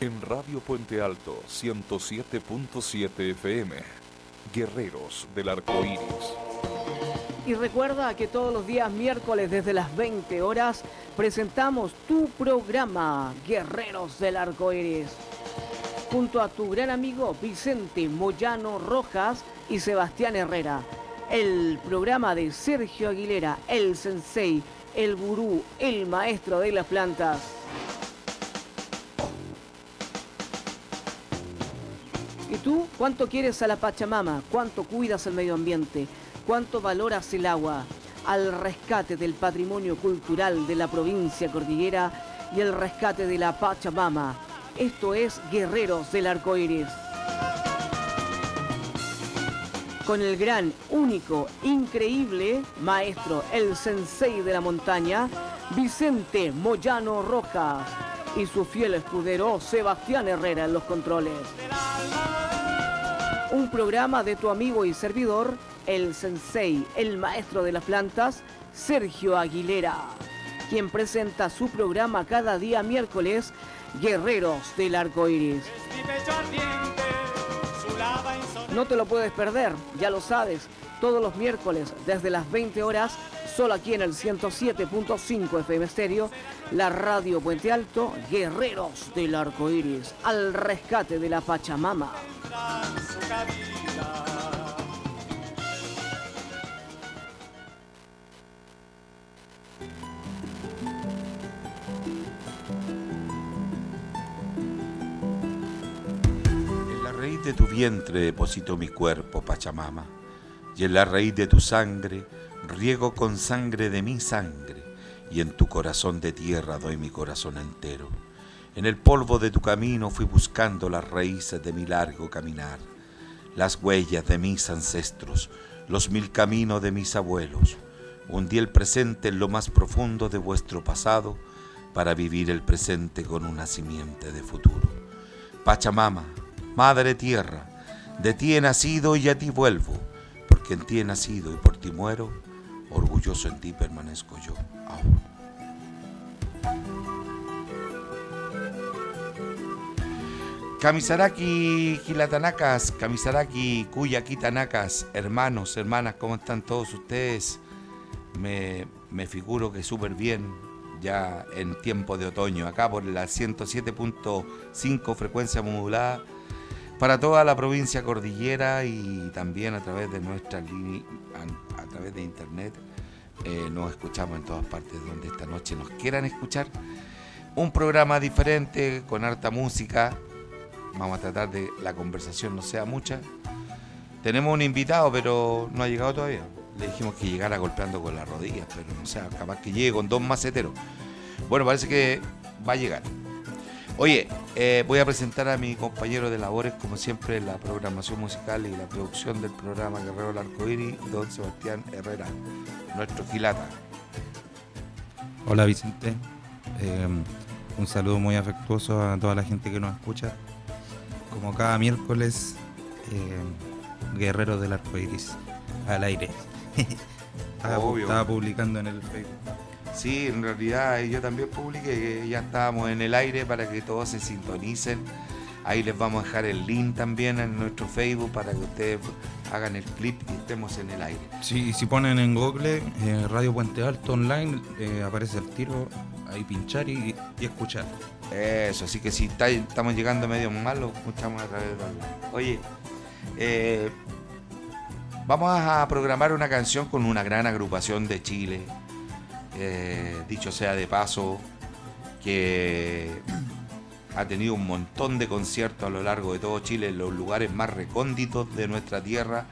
En Radio Puente Alto 107.7 FM, Guerreros del Arco Iris. Y recuerda que todos los días miércoles desde las 20 horas presentamos tu programa Guerreros del Arco Iris. Junto a tu gran amigo Vicente Moyano Rojas y Sebastián Herrera. El programa de Sergio Aguilera, el sensei, el gurú, el maestro de las plantas. Tú cuánto quieres a la Pachamama? ¿Cuánto cuidas el medio ambiente? ¿Cuánto valoras el agua? Al rescate del patrimonio cultural de la provincia cordillera y el rescate de la Pachamama. Esto es Guerreros del Arco Iris. Con el gran, único, increíble maestro, el sensei de la montaña, Vicente Moyano Rojas y su fiel escudero Sebastián Herrera en los controles. Un programa de tu amigo y servidor, el sensei, el maestro de las plantas, Sergio Aguilera, quien presenta su programa cada día miércoles, Guerreros del Arco Iris. No te lo puedes perder, ya lo sabes, todos los miércoles desde las 20 horas, solo aquí en el 107.5 FM Stereo, la radio Puente Alto, Guerreros del Arco Iris, al rescate de la Pachamama. En la raíz de tu vientre deposito mi cuerpo, Pachamama, y en la raíz de tu sangre riego con sangre de mi sangre, y en tu corazón de tierra doy mi corazón entero. En el polvo de tu camino fui buscando las raíces de mi largo caminar, las huellas de mis ancestros, los mil caminos de mis abuelos. Hundí el presente en lo más profundo de vuestro pasado para vivir el presente con una simiente de futuro. Pachamama, Madre Tierra, de ti he nacido y a ti vuelvo, porque en ti he nacido y por ti muero, orgulloso en ti permanezco yo aún. Kamisaraki Gilatanakas, Kamisaraki Kuyakitanakas, hermanos, hermanas, ¿cómo están todos ustedes? Me, me figuro que súper bien, ya en tiempo de otoño, acá por la 107.5 frecuencia modulada, para toda la provincia cordillera y también a través de nuestra línea, a, través de internet, eh, nos escuchamos en todas partes donde esta noche nos quieran escuchar. Un programa diferente, con harta música, Vamos a tratar de la conversación no sea mucha. Tenemos un invitado, pero no ha llegado todavía. Le dijimos que llegara golpeando con las rodillas, pero no sé, capaz que llegue con dos maceteros. Bueno, parece que va a llegar. Oye, eh, voy a presentar a mi compañero de labores, como siempre, en la programación musical y la producción del programa Guerrero del Arcoíris, don Sebastián Herrera, nuestro gilata. Hola Vicente, Eh, un saludo muy afectuoso a toda la gente que nos escucha. Como cada miércoles, eh, Guerrero del Arco Iris, al aire. estaba, Obvio. estaba publicando en el Facebook. Sí, en realidad yo también publiqué que ya estábamos en el aire para que todos se sintonicen. Ahí les vamos a dejar el link también en nuestro Facebook para que ustedes hagan el clip y estemos en el aire. Sí, si ponen en Google eh, Radio Puente Alto Online, eh, aparece el tiro, ahí pinchar y, y escuchar. Eso, así que si está- estamos llegando medio mal, lo escuchamos a través de la- Oye, eh, vamos a programar una canción con una gran agrupación de Chile. Eh, dicho sea de paso, que ha tenido un montón de conciertos a lo largo de todo Chile, en los lugares más recónditos de nuestra tierra.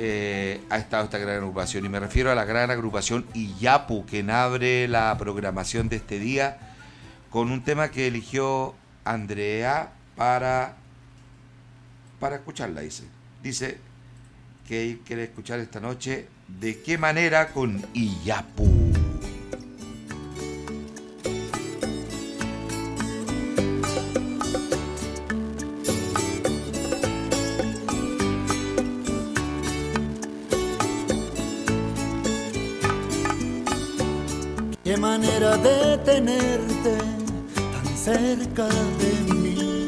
eh, ha estado esta gran agrupación y me refiero a la gran agrupación Iyapu, que abre la programación de este día con un tema que eligió Andrea para, para escucharla, dice. Dice que quiere escuchar esta noche de qué manera con Iyapu. Qué manera de tenerte tan cerca de mí.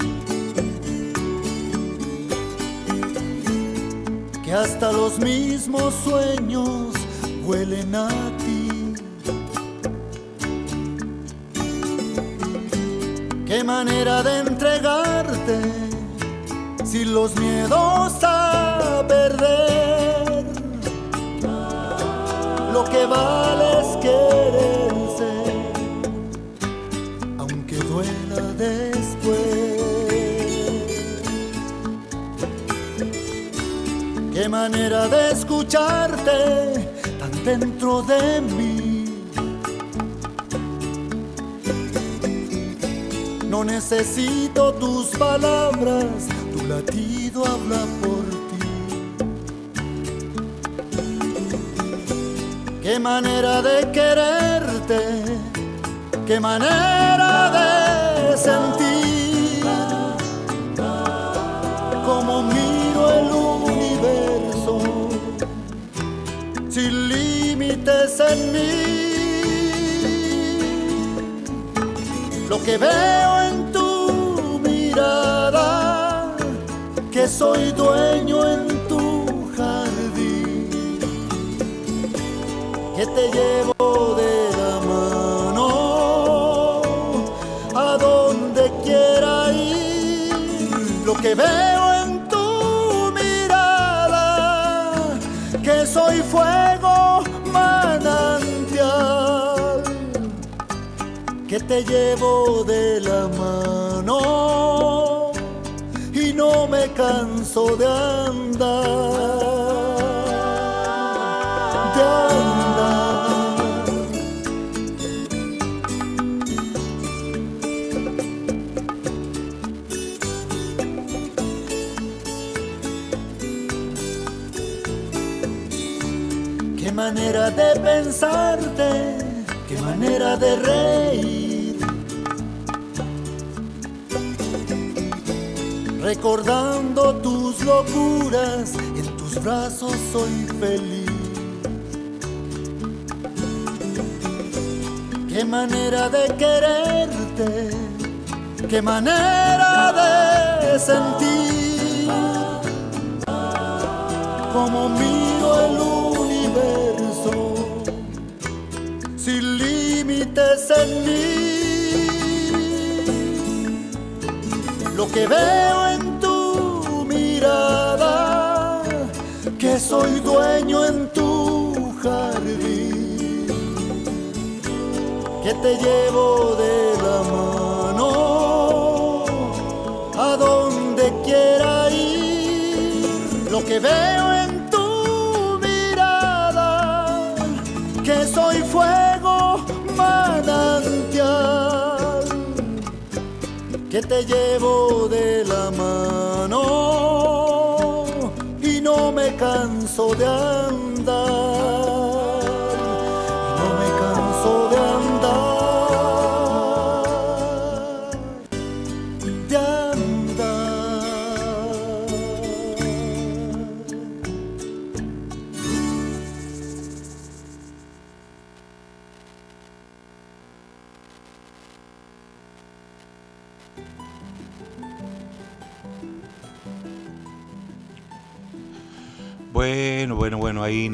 Que hasta los mismos sueños Qué manera de entregarte si los miedos a perder. Lo que vale es quererse, aunque duela después. Qué manera de escucharte dentro de mí. No necesito tus palabras, tu latido habla por ti. Qué manera de quererte, qué manera de sentir. En mí. Lo que veo en tu mirada, que soy dueño en tu jardín, que te llevo de la mano a donde quiera ir. Lo que veo te llevo de la mano y no me canso de andar, de andar. Qué manera de pensarte, qué manera de reír. Recordando tus locuras, en tus brazos soy feliz. Qué manera de quererte, qué manera de sentir como miro el universo sin límites en mí. Lo que veo soy dueño en tu jardín, que te llevo de la mano a donde quiera ir. Lo que veo en tu mirada, que soy fuego manantial, que te llevo de la mano canso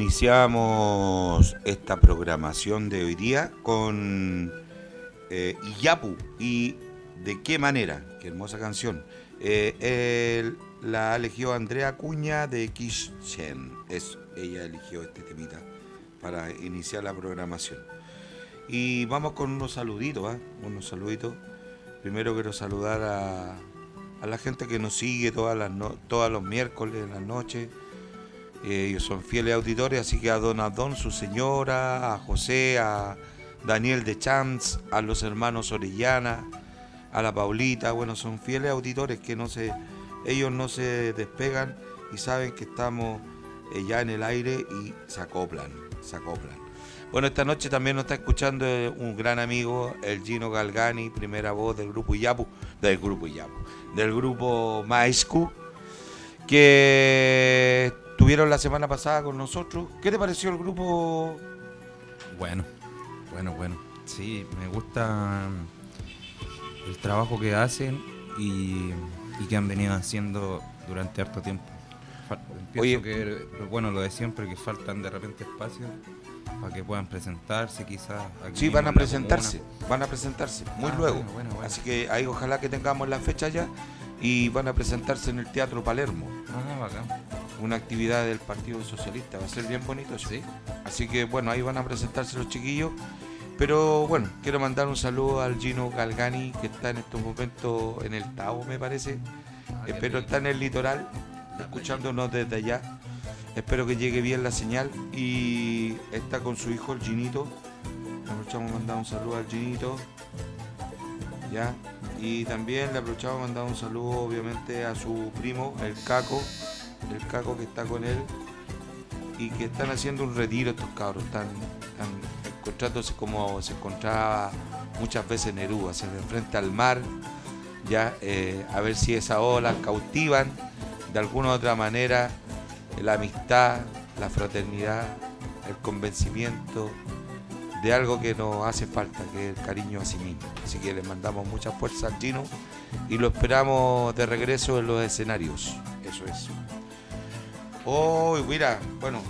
iniciamos esta programación de hoy día con eh, y de qué manera, qué hermosa canción. Eh, la eligió Andrea Cuña de Kishen, eso, ella eligió este temita para iniciar la programación. Y vamos con unos saluditos, ¿ah? Unos saluditos. Primero quiero saludar a, a la gente que nos sigue todas las no- todos los miércoles en las noches. Eh, ellos son fieles auditores, así que a Don Adón, su señora, a José, a Daniel de Champs, a los hermanos Orellana, a la Paulita, bueno, son fieles auditores que no se, ellos no se despegan y saben que estamos eh, ya en el aire y se acoplan, se acoplan. Bueno, esta noche también nos está escuchando eh, un gran amigo, el Gino Galgani, primera voz del grupo Iyapu, del grupo Iyapu, del grupo Maescu, que estuvieron la semana pasada con nosotros. ¿Qué te pareció el grupo? Bueno, bueno, bueno. Sí, me gusta el trabajo que hacen y, que han venido haciendo durante harto tiempo. Pienso que, bueno, lo de siempre, que faltan de repente espacios para que puedan presentarse quizás. Sí, van a presentarse, van a presentarse muy ah, luego. Así que ahí ojalá que tengamos la fecha ya y van a presentarse en el Teatro Palermo. Ah, bacán. Una actividad del Partido Socialista, va a ser bien bonito ¿Sí? Así que bueno, ahí van a presentarse los chiquillos. Pero bueno, quiero mandar un saludo al Gino Galgani, que está en estos momentos en el Tao, me parece. Ah, Espero está en el litoral, escuchándonos desde allá. Espero que llegue bien la señal. Y está con su hijo, el Ginito. Aprovechamos mandar un saludo al Ginito. ¿Ya? Y también le aprovechamos mandar un saludo, obviamente, a su primo, el Caco. El Caco que está con él. Y que están haciendo un retiro estos cabros. Están, encontrándose como se encontraba muchas veces Neruda, se enfrenta al mar. Ya, eh, a ver si esas olas cautivan de alguna u otra manera la amistad, la fraternidad, el convencimiento de algo que nos hace falta, que es el cariño a sí mismo. Así que le mandamos mucha fuerza al Gino y lo esperamos de regreso en los escenarios. Eso es. Oh, mira, bueno,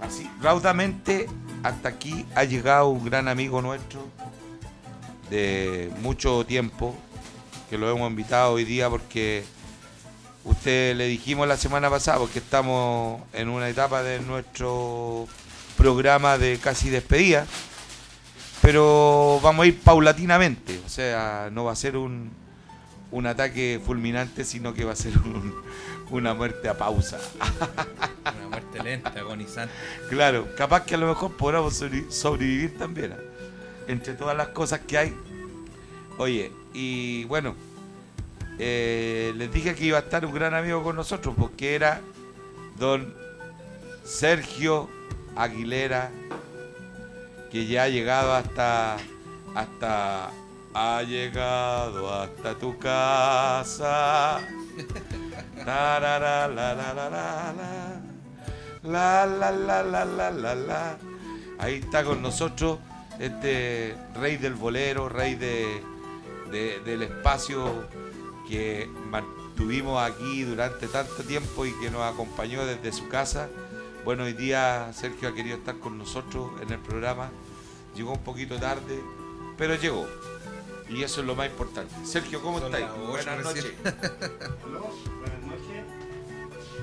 así, raudamente hasta aquí ha llegado un gran amigo nuestro de mucho tiempo, que lo hemos invitado hoy día porque Usted le dijimos la semana pasada, porque estamos en una etapa de nuestro programa de casi despedida, pero vamos a ir paulatinamente, o sea, no va a ser un, un ataque fulminante, sino que va a ser una muerte a pausa. Una muerte lenta, agonizante. Claro, capaz que a lo mejor podamos sobrevivir también, ¿ah? entre todas las cosas que hay. Oye, y bueno, eh, les dije que iba a estar un gran amigo con nosotros porque era don Sergio Aguilera, que ya ha llegado hasta, hasta, ha llegado hasta tu casa. la la la la la la la la la la Ahí está con nosotros este rey del bolero, rey de, del espacio que mantuvimos aquí durante tanto tiempo y que nos acompañó desde su casa. Bueno, hoy día Sergio ha querido estar con nosotros en el programa. Llegó un poquito tarde, pero llegó. Y eso es lo más importante. Sergio, ¿cómo estáis? Buenas noches. buenas noches.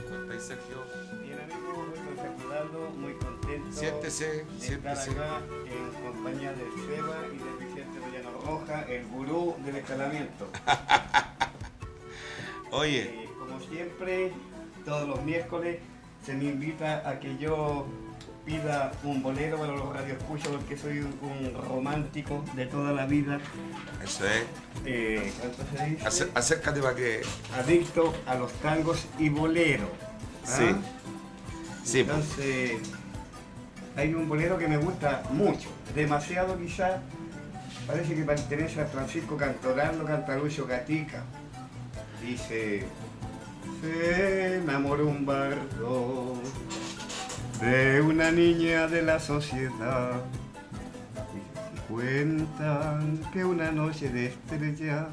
¿Cómo estáis, Sergio? Bien, amigo, muy contento, muy contento. Siéntese, de siéntese. Estar acá en compañía de Seba y de Vicente Rollano Roja, el gurú del escalamiento. Oye. Eh, como siempre, todos los miércoles se me invita a que yo pida un bolero para los radioescuchos porque soy un romántico de toda la vida. Eso es. Eh, ¿Cuánto se dice? acércate para que. Adicto a los tangos y bolero. ¿ah? Sí. Sí. Pues. Entonces, hay un bolero que me gusta mucho, demasiado quizás. Parece que pertenece a Francisco Cantoral, lo canta Lucio Gatica dice, se enamoró un bardo de una niña de la sociedad. Cuentan que una noche de estrella,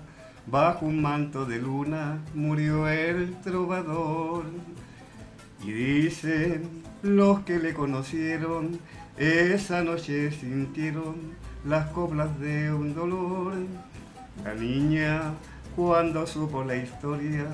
bajo un manto de luna, murió el trovador. Y dicen los que le conocieron, esa noche sintieron las coplas de un dolor. La niña cuando supo la historia,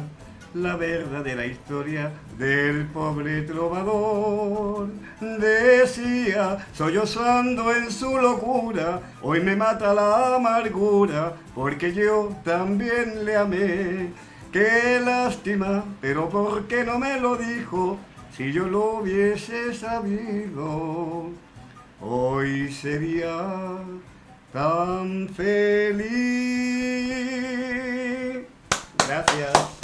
la verdadera historia del pobre trovador. Decía, sollozando en su locura, hoy me mata la amargura, porque yo también le amé. Qué lástima, pero ¿por qué no me lo dijo? Si yo lo hubiese sabido, hoy sería tan feliz. Gracias.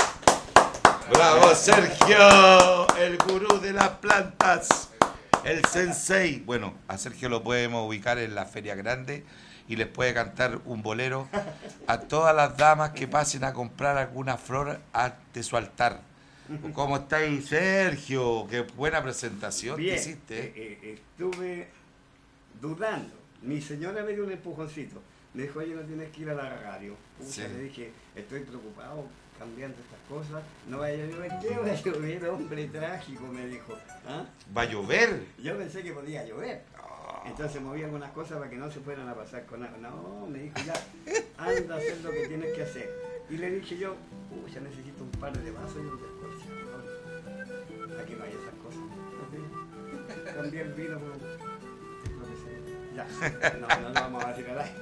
Bravo Sergio, el gurú de las plantas, el sensei. Bueno, a Sergio lo podemos ubicar en la feria grande y les puede cantar un bolero a todas las damas que pasen a comprar alguna flor ante su altar. ¿Cómo estáis, Sergio? Qué buena presentación hiciste. Eh, eh, estuve dudando mi señora me dio un empujoncito. Me dijo, oye, no tienes que ir a la radio. Pucha, Sí. Le dije, estoy preocupado cambiando estas cosas. No vaya a llover, ¿qué va a llover? Hombre trágico, me dijo. ¿Ah? ¿Va a llover? Yo pensé que podía llover. Ah, Entonces moví algunas cosas para que no se fueran a pasar con agua. No, me dijo, ya, anda a hacer lo que tienes que hacer. Y le dije yo, pucha, necesito un par de vasos y un descorchador. Aquí no hay esas cosas. ¿no? Cambié el vino por que. Ya, no, no lo vamos a decir aire.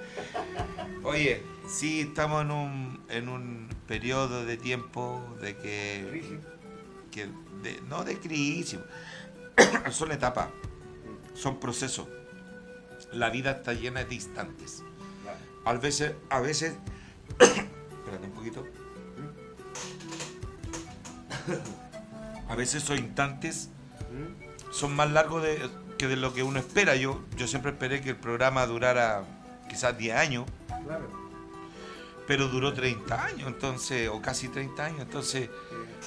Oye, sí, estamos en un, en un periodo de tiempo de que, que de- no de crisis, son etapas, son procesos. La vida está llena de instantes. A veces, a veces, espérate un poquito. A veces esos instantes ¿Mm? son más largos de- que de lo que uno espera. Yo, yo siempre esperé que el programa durara quizás 10 años, Claro. Pero duró 30 años, entonces, o casi 30 años. Entonces,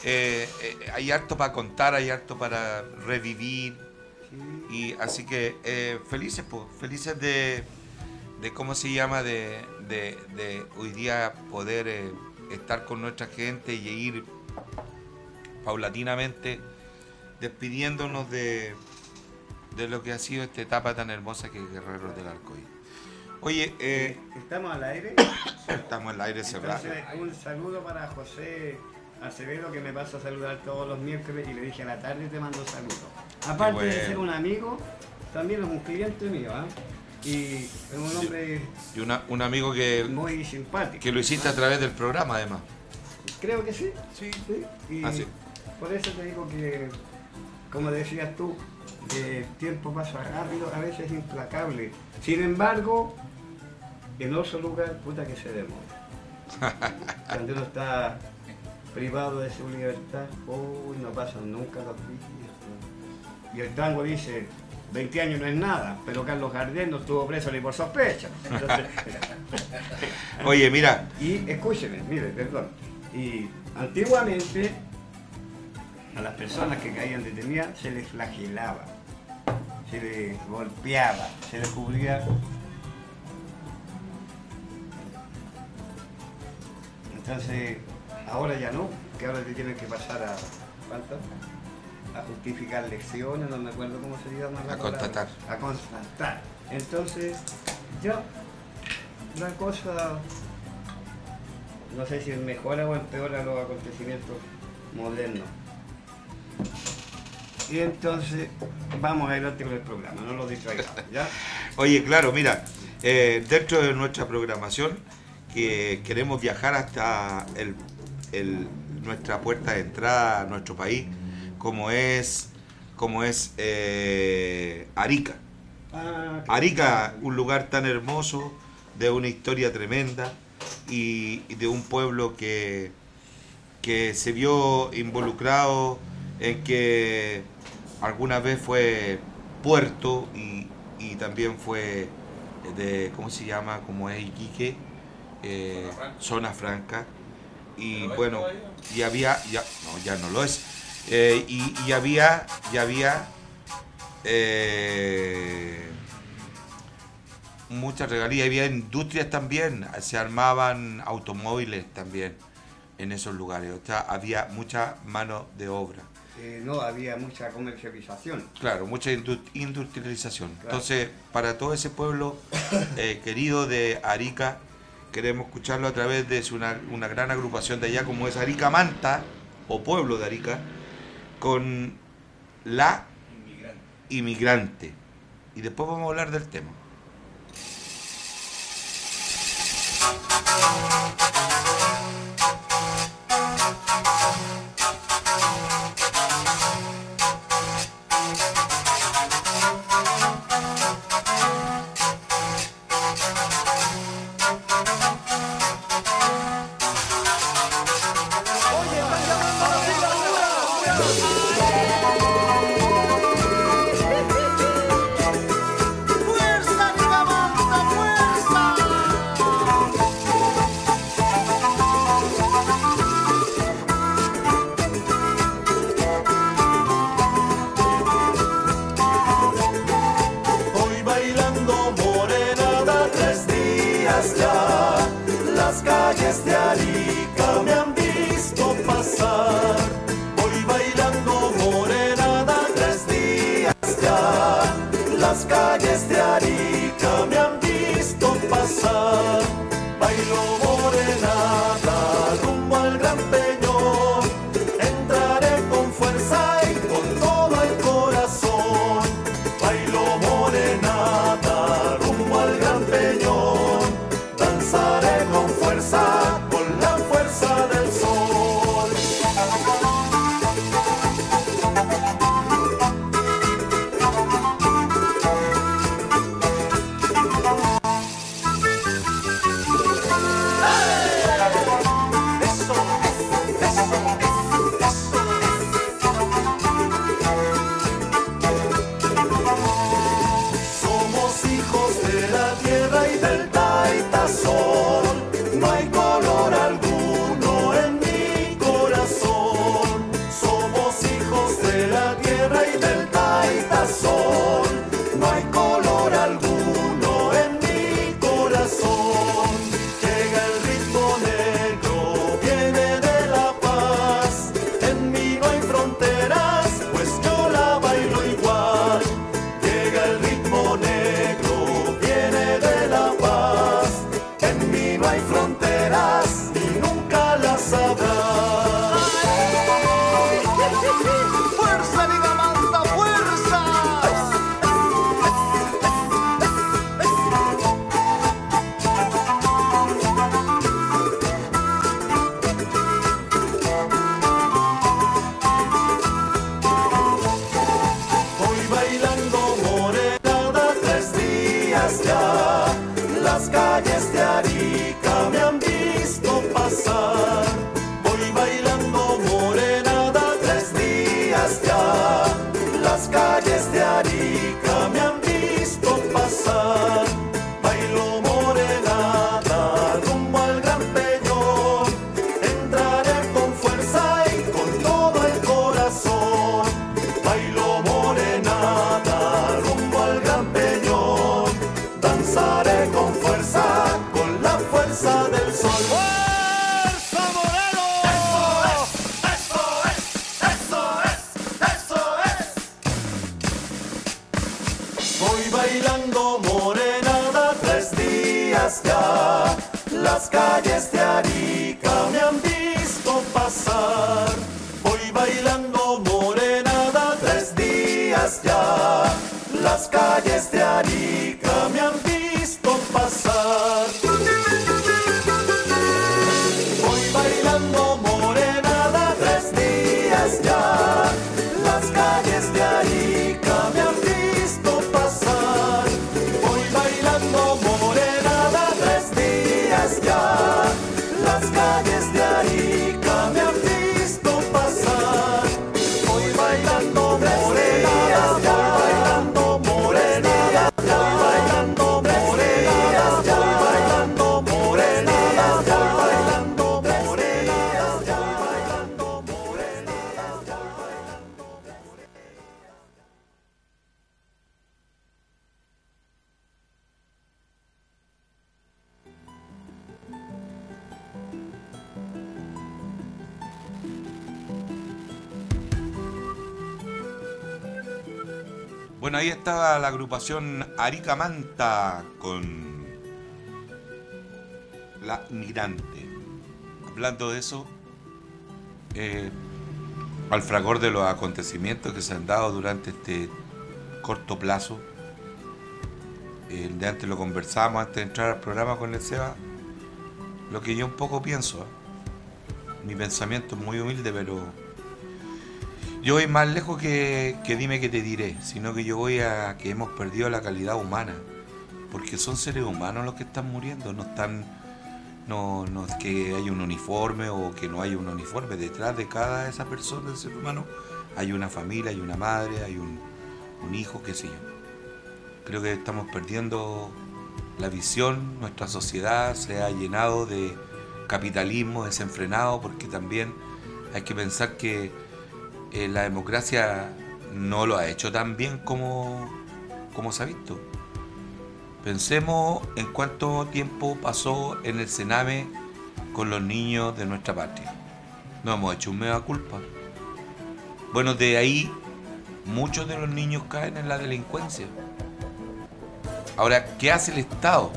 eh, eh, hay harto para contar, hay harto para revivir. Y así que eh, felices, pues, felices de, de cómo se llama, de, de- hoy día poder estar con nuestra gente y ir paulatinamente despidiéndonos de, de lo que ha sido esta etapa tan hermosa que es Guerreros del Arcoíris. Oye, eh, Estamos al aire. estamos el aire cerrado. Entonces, un saludo para José Acevedo que me pasa a saludar todos los miércoles y le dije a la tarde te mando saludos. Aparte bueno. de ser un amigo, también es un cliente mío, ¿ah? Y es un hombre Y una- un amigo que, muy simpático. que lo hiciste a través del programa, además. Creo que sí. Sí. sí. Y Ah, sí. por eso te digo que, como decías tú, el tiempo pasa rápido, a veces es implacable. Sin embargo, en otro lugar, puta que se demora. Cuando uno está privado de su libertad, uy, no pasan nunca los días. Y el tango dice, 20 años no es nada, pero Carlos Gardel no estuvo preso ni por sospecha. Entonces, Oye, mira, y escúcheme, mire, perdón. Y antiguamente a las personas que caían detenidas se les flagelaba, se les golpeaba, se les cubría. Entonces, ahora ya no, que ahora te tienen que pasar a. ¿Cuánto? A justificar lecciones, no me acuerdo cómo se llama. la A constatar. A constatar. Entonces, ya, la cosa no sé si mejora o empeora los acontecimientos modernos. Y entonces vamos adelante con el programa, no lo distraigamos, ¿ya? Oye, claro, mira, eh, dentro de nuestra programación, que queremos viajar hasta el, el- nuestra puerta de entrada a nuestro país, como es, como es eh, Arica. Ah, Arica, un lugar tan hermoso, de una historia tremenda y, y de un pueblo que, que se vio involucrado en que alguna vez fue puerto y, y también fue de, ¿cómo se llama? Como es Iquique, eh, zona franca. Y bueno, y había, ya, no, ya no lo es. Eh, y, y había, y había eh, muchas regalías, había industrias también, se armaban automóviles también en esos lugares, o sea, había mucha mano de obra. eh, no había mucha comercialización. Claro, mucha indu- industrialización. Claro. Entonces, para todo ese pueblo eh, querido de Arica, queremos escucharlo a través de una gran agrupación de allá, como es Arica Manta, o pueblo de Arica, con la inmigrante. Y después vamos a hablar del tema. Agrupación Arica Manta con La Migrante. Hablando de eso, eh, al fragor de los acontecimientos que se han dado durante este corto plazo, eh, de antes lo conversamos antes de entrar al programa con el Seba, lo que yo un poco pienso, ¿eh? mi pensamiento es muy humilde, pero yo voy más lejos que, que dime que te diré, sino que yo voy a que hemos perdido la calidad humana, porque son seres humanos los que están muriendo, no están, no, no es que hay un uniforme o que no hay un uniforme, detrás de cada esa persona, ese ser humano, hay una familia, hay una madre, hay un, un hijo, qué sé yo. Creo que estamos perdiendo la visión, nuestra sociedad se ha llenado de capitalismo desenfrenado, porque también hay que pensar que eh, la democracia no lo ha hecho tan bien como, como se ha visto. Pensemos en cuánto tiempo pasó en el Sename con los niños de nuestra patria. No hemos hecho un mega culpa. Bueno, de ahí muchos de los niños caen en la delincuencia. Ahora, ¿qué hace el Estado?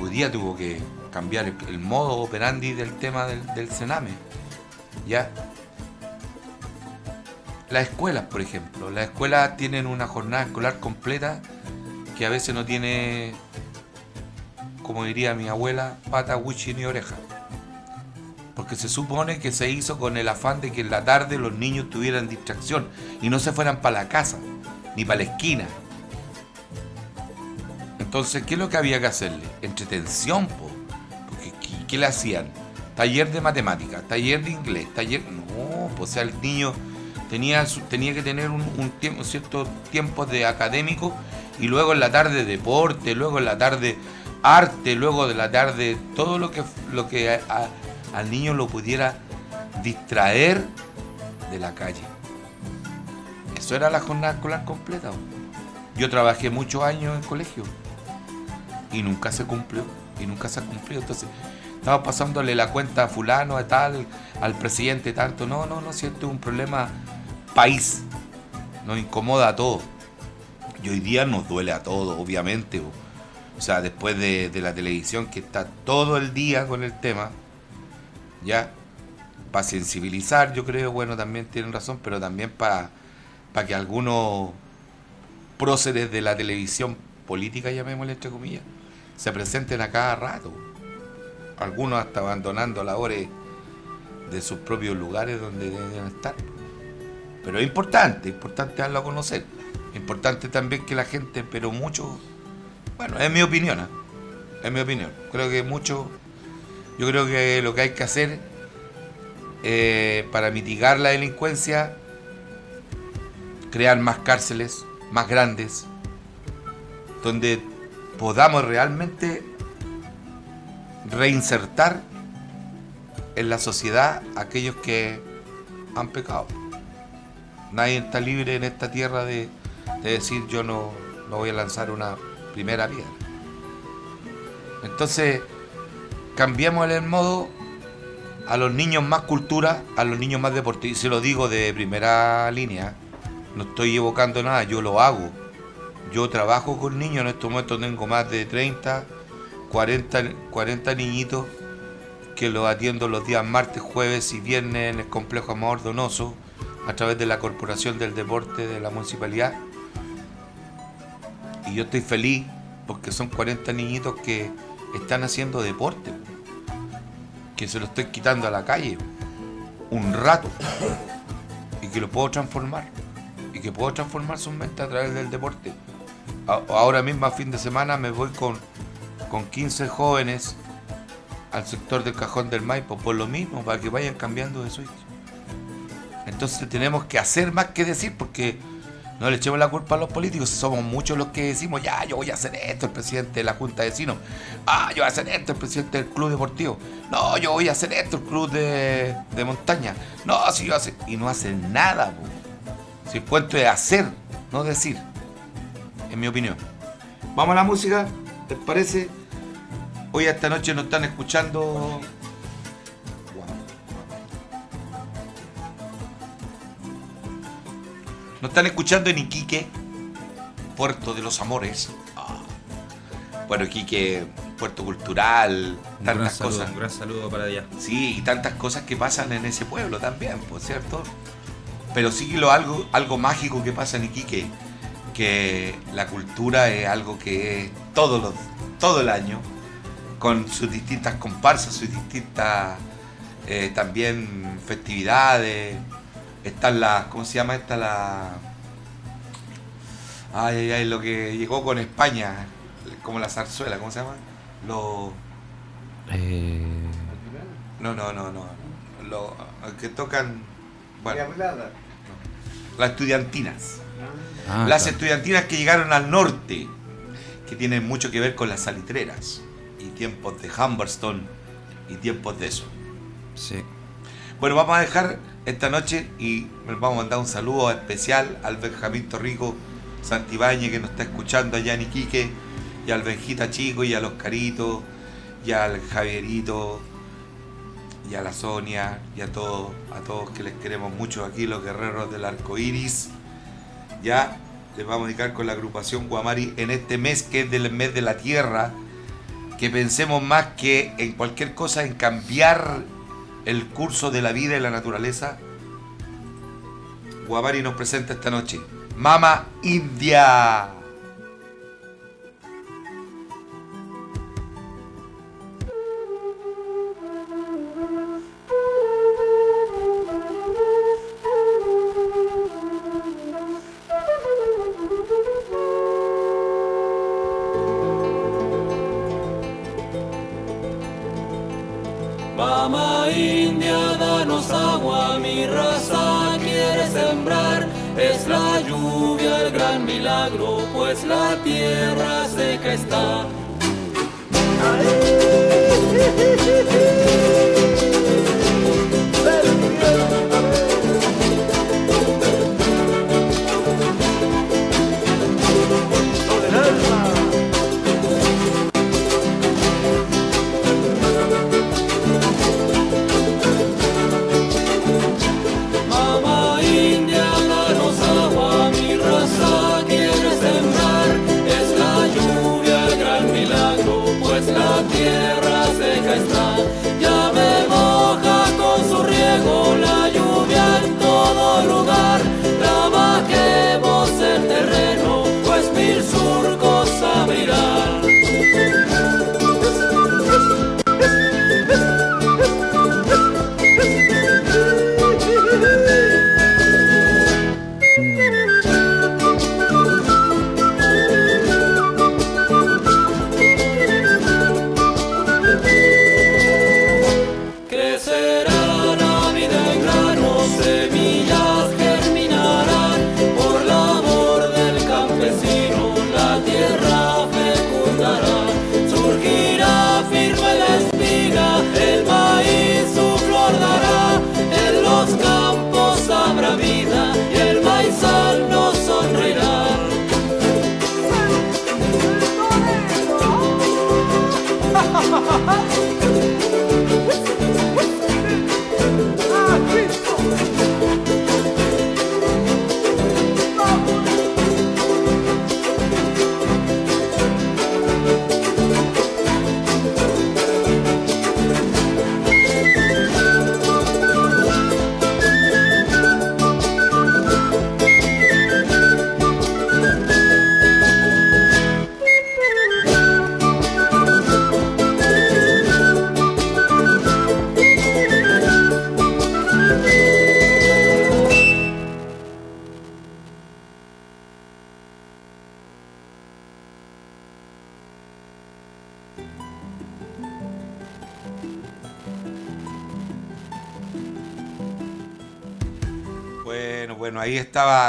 Hoy día tuvo que cambiar el, el modo operandi del tema del, del Sename. ¿Ya? Las escuelas, por ejemplo. Las escuelas tienen una jornada escolar completa que a veces no tiene, como diría mi abuela, pata, wichi ni oreja. Porque se supone que se hizo con el afán de que en la tarde los niños tuvieran distracción y no se fueran para la casa, ni para la esquina. Entonces, ¿qué es lo que había que hacerle? Entretención, po. Porque ¿qué, qué le hacían? Taller de matemáticas, taller de inglés, taller... No, pues, o sea, el niño tenía, tenía que tener un, un tiempo, ciertos tiempos de académico y luego en la tarde deporte, luego en la tarde arte, luego de la tarde todo lo que, lo que al niño lo pudiera distraer de la calle. Eso era la jornada escolar completa. Yo trabajé muchos años en colegio y nunca se cumplió, y nunca se ha cumplido. Entonces, estaba pasándole la cuenta a fulano, a tal, al presidente tanto. No, no, no, si esto es un problema país. Nos incomoda a todos. Y hoy día nos duele a todos, obviamente. O sea, después de, de la televisión que está todo el día con el tema, ya, para sensibilizar, yo creo, bueno, también tienen razón, pero también para para que algunos próceres de la televisión política, llamémosle entre comillas, se presenten a cada rato. Algunos hasta abandonando labores de sus propios lugares donde deben estar. Pero es importante, importante darlo a conocer. Importante también que la gente, pero mucho, bueno, es mi opinión, ¿eh? es mi opinión. Creo que mucho, yo creo que lo que hay que hacer eh, para mitigar la delincuencia crear más cárceles, más grandes, donde podamos realmente reinsertar en la sociedad aquellos que han pecado. Nadie está libre en esta tierra de, de decir yo no, no voy a lanzar una primera piedra. Entonces, cambiemos el modo a los niños más cultura, a los niños más deportivos. Se lo digo de primera línea, no estoy evocando nada, yo lo hago. Yo trabajo con niños, en estos momentos tengo más de 30, 40, 40 niñitos que los atiendo los días martes, jueves y viernes en el complejo Amador Donoso a través de la Corporación del Deporte de la Municipalidad. Y yo estoy feliz porque son 40 niñitos que están haciendo deporte, que se lo estoy quitando a la calle un rato y que lo puedo transformar y que puedo transformar sus mentes a través del deporte. Ahora mismo a fin de semana me voy con, con 15 jóvenes al sector del cajón del Maipo por lo mismo, para que vayan cambiando de switch. Entonces tenemos que hacer más que decir porque no le echemos la culpa a los políticos, somos muchos los que decimos, ya, yo voy a hacer esto, el presidente de la Junta de Vecinos, ah, yo voy a hacer esto, el presidente del Club Deportivo, no, yo voy a hacer esto, el Club de, de Montaña, no, si yo hace, y no hacen nada, si el cuento hacer, no decir, en mi opinión. Vamos a la música, ¿te parece? Hoy esta noche nos están escuchando Nos están escuchando en Iquique, Puerto de los Amores. Ah. Bueno, Iquique, puerto cultural, Un tantas saludo, cosas. un gran saludo para allá. Sí, y tantas cosas que pasan en ese pueblo también, por cierto. Pero sí lo algo, algo mágico que pasa en Iquique, que la cultura es algo que es los, todo el año, con sus distintas comparsas, sus distintas eh, también festividades. Están las, ¿cómo se llama esta? La... Ay, ay, ay, lo que llegó con España, como la zarzuela, ¿cómo se llama? Los... Eh, No, no, no, no. Lo, que tocan. Bueno, las estudiantinas. ah, las claro. estudiantinas que llegaron al norte, que tienen mucho que ver con las salitreras. Y tiempos de Humberston y tiempos de eso. Sí. Bueno, vamos a dejar esta noche y les vamos a mandar un saludo especial al Benjamín Torrico Santibáñez que nos está escuchando allá en Iquique, y al Benjita Chico, y al Oscarito, y al Javierito, y a la Sonia, y a todos, a todos que les queremos mucho aquí, los guerreros del arco iris. Ya les vamos a dedicar con la agrupación Guamari en este mes que es del mes de la tierra, que pensemos más que en cualquier cosa en cambiar el curso de la vida y la naturaleza. Guamari nos presenta esta noche Mama India.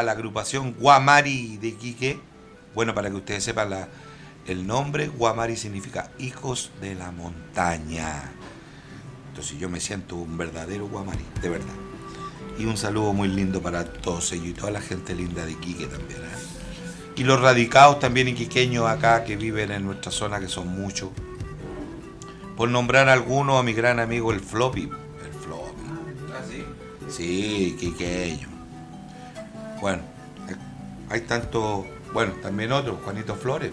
La agrupación Guamari de Iquique. Bueno, para que ustedes sepan la- el nombre, Guamari significa hijos de la montaña. Entonces yo me siento un verdadero Guamari, de verdad. Y un saludo muy lindo para todos ellos y toda la gente linda de Iquique también. ¿eh? Y los radicados también iquiqueños acá que viven en nuestra zona, que son muchos. Por nombrar algunos, a mi gran amigo el Floppy. El Floppy. Sí, quiqueño. Tanto. Bueno, también otro, Juanito Flores.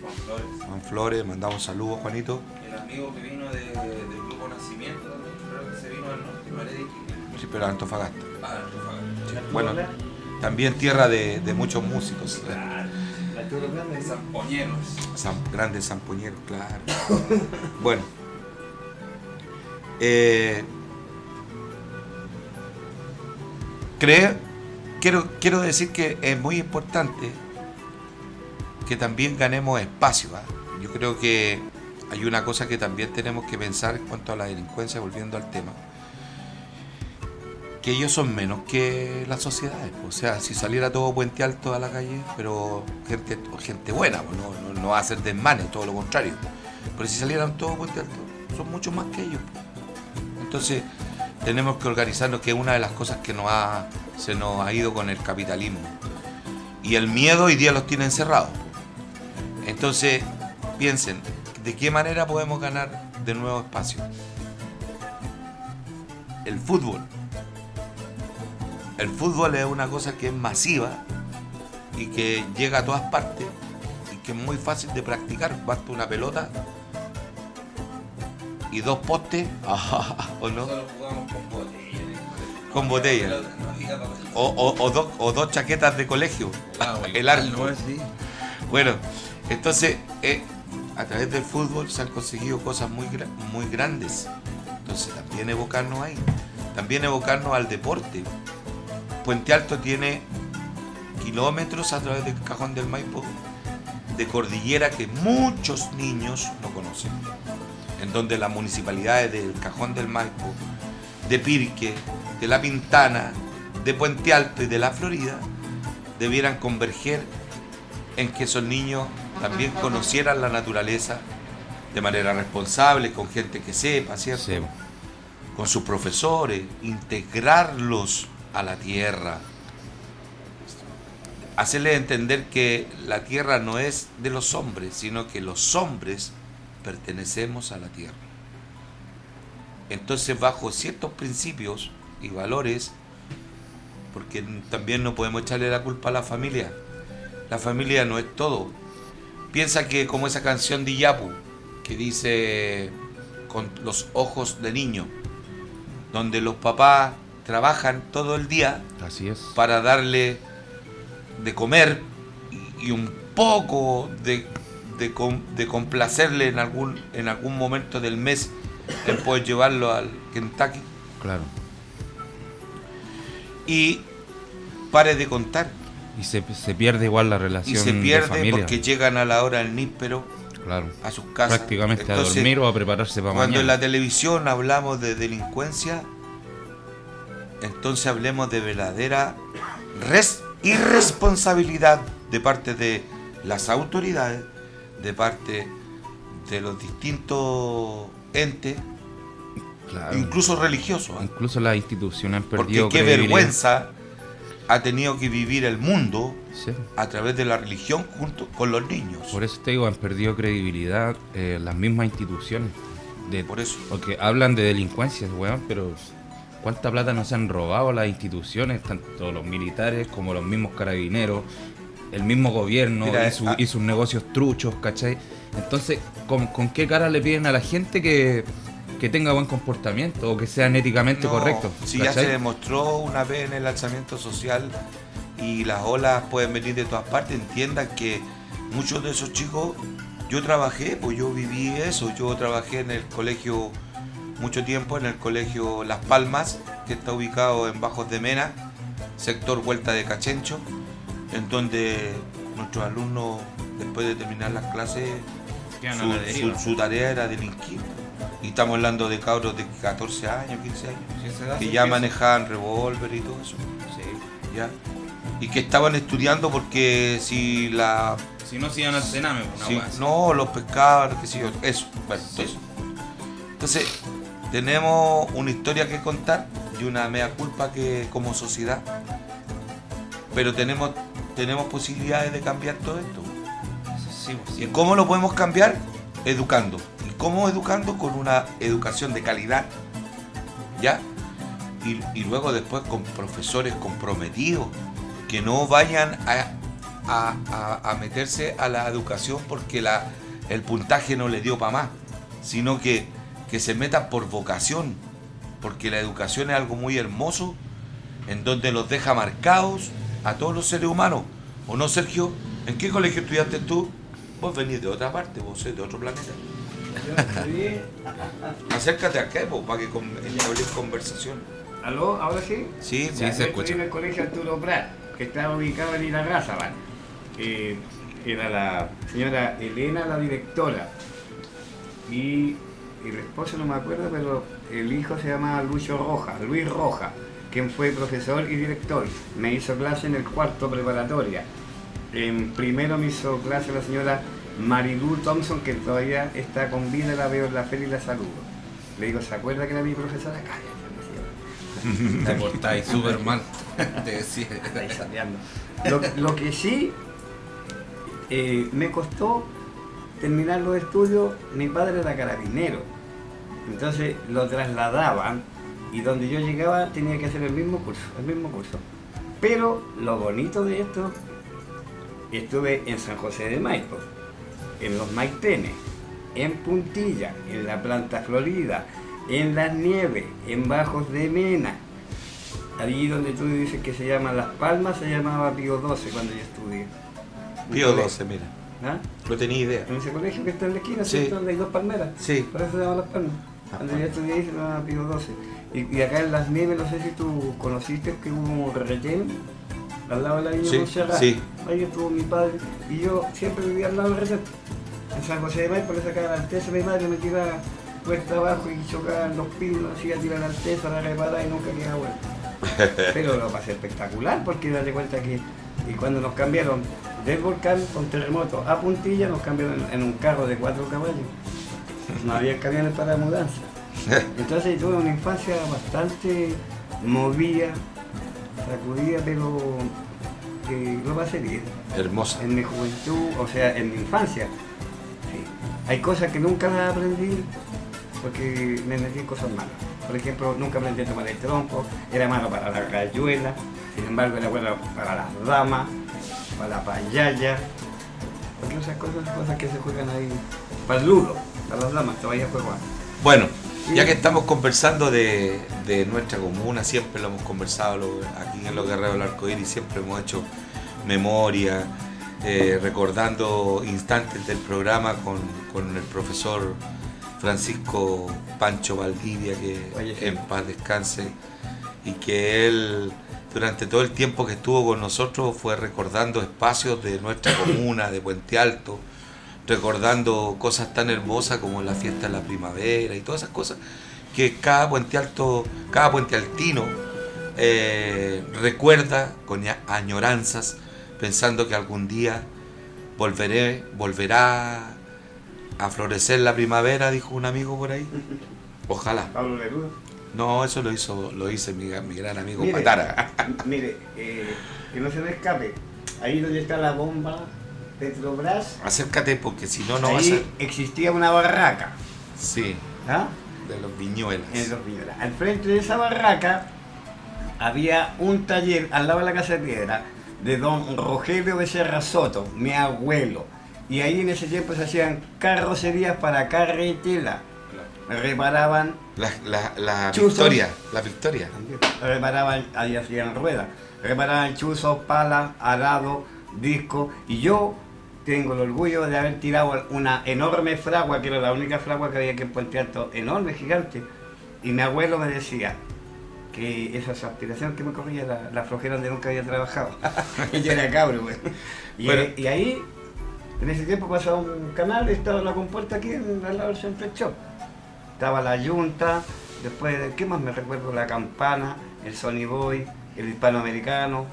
Juan Flores. Juan Flores, mandamos saludos, Juanito. El amigo que vino de- del grupo Nacimiento también, creo que se vino al norte, de Iquique. Sí, pero Antofagasta. Ah, Antofagasta. Bueno, también tierra de, de muchos músicos. Zampoñeros. San, grandes zampoñeros, claro. bueno. Eh, creo, quiero, quiero decir que es muy importante que también ganemos espacio. ¿ah? Yo creo que hay una cosa que también tenemos que pensar en cuanto a la delincuencia, volviendo al tema. Que ellos son menos que las sociedades. O sea, si saliera todo Puente Alto a la calle, pero gente, gente buena, no, no, va a hacer desmanes, todo lo contrario. Pero si salieran todos Puente Alto, son mucho más que ellos. Entonces, tenemos que organizarnos, que es una de las cosas que nos ha, se nos ha ido con el capitalismo. Y el miedo hoy día los tiene encerrados. Entonces, piensen, ¿de qué manera podemos ganar de nuevo espacio? El fútbol. El fútbol es una cosa que es masiva y que llega a todas partes y que es muy fácil de practicar. Basta una pelota y dos postes, ¿o no? Jugamos con botella. Con. O, o- o dos, o dos chaquetas de colegio. Wow, el arco. Bueno, entonces, eh, a través del fútbol se han conseguido cosas muy, muy grandes. Entonces, también evocarnos ahí. También evocarnos al deporte. Puente Alto tiene kilómetros a través del cajón del Maipo de cordillera que muchos niños no conocen. En donde las municipalidades del cajón del Maipo, de Pirque, de La Pintana, de Puente Alto y de La Florida debieran converger en que esos niños también conocieran la naturaleza de manera responsable, con gente que sepa, ¿cierto? Sí. Con sus profesores, integrarlos a la tierra. Hacerles entender que la tierra no es de los hombres, sino que los hombres pertenecemos a la tierra. Entonces, bajo ciertos principios y valores, porque también no podemos echarle la culpa a la familia. La familia no es todo. Piensa que como esa canción de Yapu, que dice, con los ojos de niño, donde los papás trabajan todo el día Así es. para darle de comer y, y un poco de, de, com- de complacerle en algún, en algún momento del mes en poder llevarlo al Kentucky Claro. y pare de contar Y se, se pierde igual la y relación se de pierde familia. porque llegan a la hora del níspero Claro. a sus casas. Prácticamente Entonces, a dormir o a prepararse para Cuando en mañana. la televisión hablamos de delincuencia, entonces hablemos de verdadera res- irresponsabilidad de parte de las autoridades, de parte de los distintos entes, Claro. incluso religiosos. ¿eh? Incluso las instituciones han Porque perdido qué credibilidad. vergüenza ha tenido que vivir el mundo Sí. a través de la religión junto con los niños. Por eso te digo, han perdido credibilidad eh, las mismas instituciones. De, Por eso. Porque hablan de delincuencias, weón, pero ¿cuánta plata nos han robado las instituciones, tanto los militares como los mismos carabineros, el mismo gobierno Mira, y, su- ah. y sus negocios truchos, ¿cachai? Entonces, ¿con, con qué cara le piden a la gente que, que tenga buen comportamiento o que sean éticamente No, correctos? Si ya se demostró una vez en el lanzamiento social y las olas pueden venir de todas partes, entiendan que muchos de esos chicos, yo trabajé, pues yo viví eso, yo trabajé en el colegio mucho tiempo, en el colegio Las Palmas, que está ubicado en Bajos de Mena, sector Vuelta de Cachencho, en donde nuestros alumnos, después de terminar las clases, su, tarea era delinquir. Y estamos hablando de cabros de 14 años, 15 años que ya manejaban revólver y todo eso. Sí. ¿ya? Y que estaban estudiando porque si la. Si no, se iban al cename, si- no, los pescaban, qué sé yo. Eso, bueno, entonces. Entonces, tenemos una historia que contar y una mea culpa que como sociedad. Pero tenemos, tenemos posibilidades de cambiar todo esto. Sí, pues, ¿Y cómo lo podemos cambiar? Educando. ¿Y cómo educando? Con una educación de calidad. ¿Ya? Y, y luego después con profesores comprometidos que no vayan a, a- a- a meterse a la educación porque la, el puntaje no le dio para más, sino que, que se metan por vocación, porque la educación es algo muy hermoso, en donde los deja marcados a todos los seres humanos. ¿O no, Sergio? ¿En qué colegio estudiaste tú? Vos venís de otra parte, vos sos de otro planeta. Acércate acá, vos, para que con, conversación. ¿Aló? ¿Ahora sí? Sí, Sí, Ya, se escucha. en el colegio Arturo Prat, que estaba ubicado en Irarrázaval. Eh, era la señora Elena, la directora. Y, la esposa no me acuerdo, pero el hijo se llamaba Lucho Roja, Luis Roja, quien fue profesor y director. Me hizo clase en el cuarto preparatoria. En primero me hizo clase la señora Marilu Thompson, que todavía está con vida, la veo en la feria y la saludo. Le digo, ¿se acuerda que era mi profesora? Cállate. Te portáis súper mal. Te decía. Lo, lo que sí eh, me costó terminar los estudios, mi padre era carabinero. Entonces lo trasladaban y donde yo llegaba tenía que hacer el mismo curso, el mismo curso. Pero lo bonito de esto, estuve en San José de Maipo, en los Maitenes, en Puntilla, en la Planta Florida, en Las Nieves, en Bajos de Mena, Allí donde tú dices que se llama Las Palmas, se llamaba Pío 12 cuando yo estudié. Pío 12, mira. ¿Ah? No tenía idea. En ese colegio que está en la esquina, Sí. ¿cierto? Donde hay dos palmeras. Sí. Por eso se llama Las Palmas. Cuando yo estudié ahí se llamaba Pío 12. Y, y acá en Las Nieves, no sé si tú conociste que hubo un relleno al lado de la Villa Sí, Montserrat. sí. Ahí estuvo mi padre. Y yo siempre vivía al lado del relleno. En San José de Mayo, por esa cara Alteza, mi madre me tiraba cuesta abajo y chocaban los pinos, hacía tirar Alteza, la reparaba y nunca quedaba bueno. Pero lo pasé espectacular porque date cuenta que y cuando nos cambiaron del volcán con terremoto a Puntilla nos cambiaron en un carro de cuatro caballos. No había camiones para mudanza. Entonces tuve una infancia bastante movida, sacudida, pero que lo pasé bien. Hermosa. En mi juventud, o sea, en mi infancia. sí. Hay cosas que nunca las aprendí porque me metí en cosas malas. Por ejemplo, nunca aprendí a tomar el trompo, era malo para la rayuela, sin embargo era bueno para las damas, para la payaya, porque esas cosas, cosas que se juegan ahí, para el ludo, para las damas, todavía juego. Bueno, ya que estamos conversando de, de nuestra comuna, siempre lo hemos conversado lo- aquí en Los Guerreros del Arcoíris, siempre hemos hecho memoria, eh, recordando instantes del programa con, con el profesor Francisco Pancho Valdivia, que en paz descanse, y que él durante todo el tiempo que estuvo con nosotros fue recordando espacios de nuestra comuna, de Puente Alto, recordando cosas tan hermosas como la fiesta de la primavera y todas esas cosas que cada puente alto, cada puente altino eh, recuerda con añoranzas, pensando que algún día volveré, volverá a florecer la primavera, dijo un amigo por ahí. Ojalá. Pablo Neruda. No, eso lo hizo, lo mi, mi gran amigo Mire, Patara. Mire, eh, que no se me escape. Ahí donde está la bomba Petrobras, Acércate porque si no, no vas a. existía una barraca. Sí, ¿ah? de los viñuelos. En los Viñuelas. Al frente de esa barraca había un taller al lado de la casa de piedra de don Rogelio Becerra Soto, mi abuelo. Y ahí en ese tiempo se hacían carrocerías para carretela. Reparaban, La, la, la Chuzos. victoria, la victoria. reparaban, ahí hacían ruedas. Reparaban chuzos, palas, arado, disco. Y yo tengo el orgullo de haber tirado una enorme fragua, que era la única fragua que había que en Puente Alto, enorme, gigante. Y mi abuelo me decía que esa es aspiración que me corría la, la flojera donde nunca había trabajado. Ella era cabro, güey. Y, Bueno. y ahí, en ese tiempo pasaba un canal, estaba la compuerta aquí en, al lado del Central Shop. Estaba la yunta, después, ¿qué más me recuerdo? La campana, el Sony Boy, el hispanoamericano.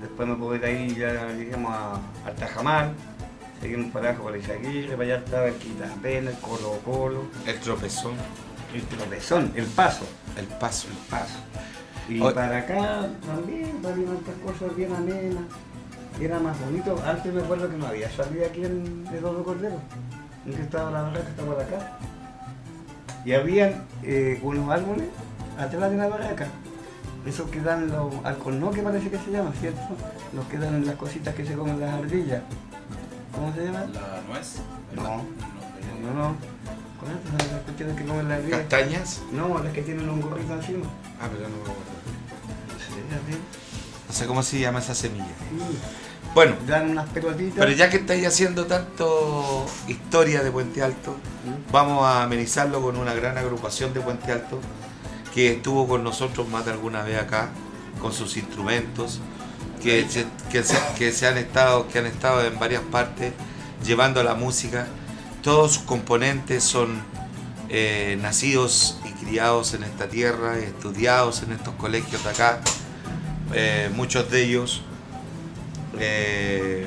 Después me puedo ir ahí, ya llegamos a, a Tajamar, seguimos para abajo por Izaguirre, para allá estaba el Quitapena, el Colo Colo, El tropezón, el Tropezón, el Paso, el paso. el Paso. Y para acá también, había otras cosas bien amenas, y era más bonito. Antes me acuerdo que no había salida aquí en Eduardo Cordero, que estaba la barraca, estaba por acá. Y habían eh, unos árboles atrás de la barraca. Esos que dan los alcornoques parece que se llaman, ¿cierto? Los que dan las cositas que se comen las ardillas. ¿Cómo se llaman? La nuez. No, no, no. ¿Con estas son las cuestiones que comen las ardillas? Castañas. No, las que tienen un gorrito encima. Ah, pero no me acuerdo. No sé cómo se llama esa semilla. Sí. Bueno, Dan unas pelotitas. pero ya que estáis haciendo tanto historia de Puente Alto, vamos a amenizarlo con una gran agrupación de Puente Alto que estuvo con nosotros más de alguna vez acá con sus instrumentos, que se, que se- que se han estado, que han estado en varias partes llevando la música. Todos sus componentes son eh, nacidos y criados en esta tierra, estudiados en estos colegios de acá. Eh, muchos de ellos eh,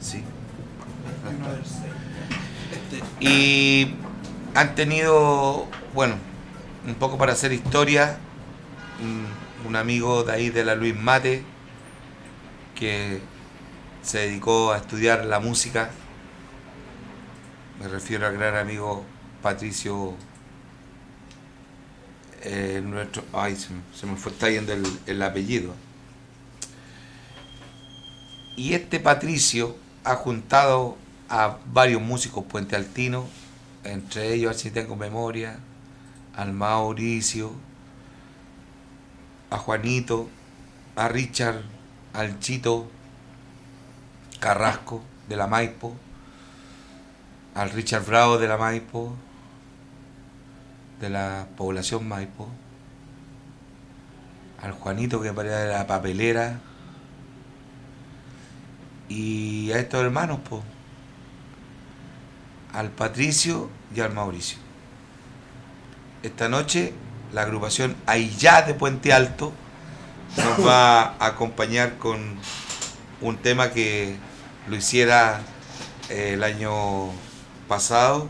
sí. Y han tenido, bueno, un poco para hacer historia, un, amigo de ahí de la Luis Mate, que se dedicó a estudiar la música. Me refiero al gran amigo Patricio eh, nuestro, ay, se, me- fue está yendo el, el apellido. Y este Patricio ha juntado a varios músicos puentealtinos, entre ellos, si tengo memoria, al Mauricio, a Juanito, a Richard, al Chito Carrasco de la Maipo, al Richard Bravo de la Maipo, de la población Maipo, al Juanito que parecía de la papelera y a estos hermanos, po, al Patricio y al Mauricio. Esta noche la agrupación Aillá de Puente Alto nos va a acompañar con un tema que lo hiciera eh, el año pasado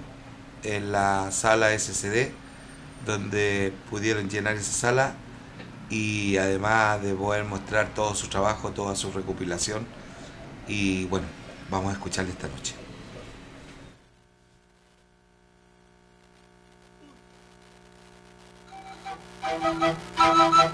en la sala SCD donde pudieron llenar esa sala y además de poder mostrar todo su trabajo, toda su recopilación. Y bueno, vamos a escucharle esta noche. Thank you.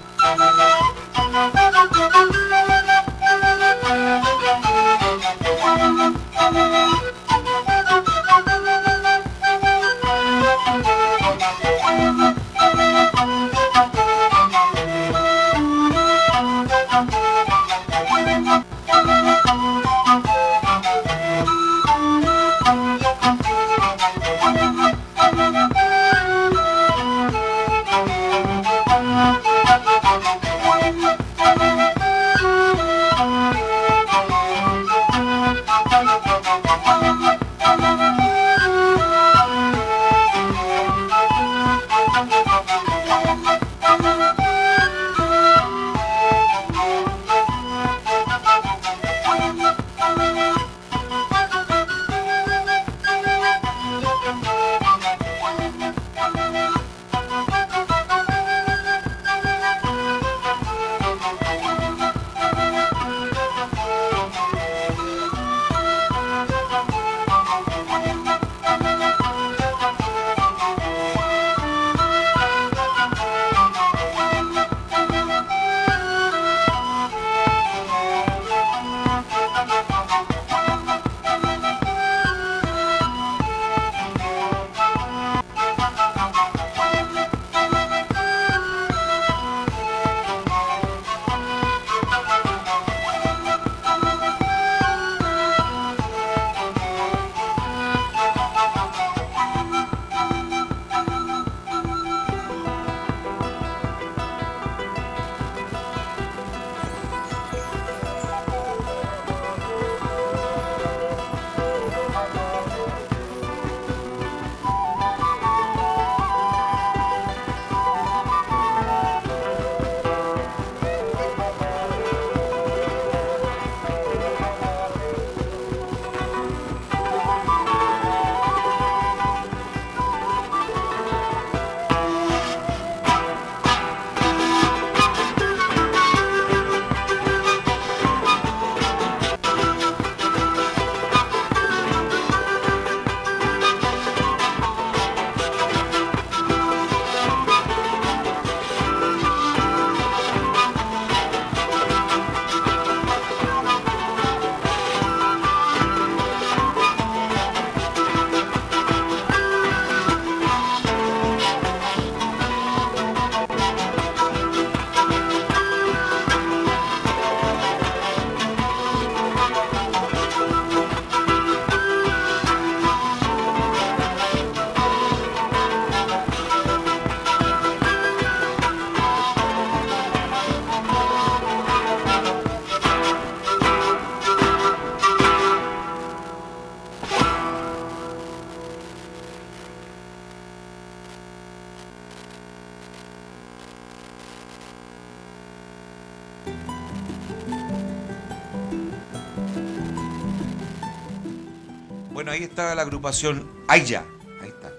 Está la agrupación Aya. Ahí está.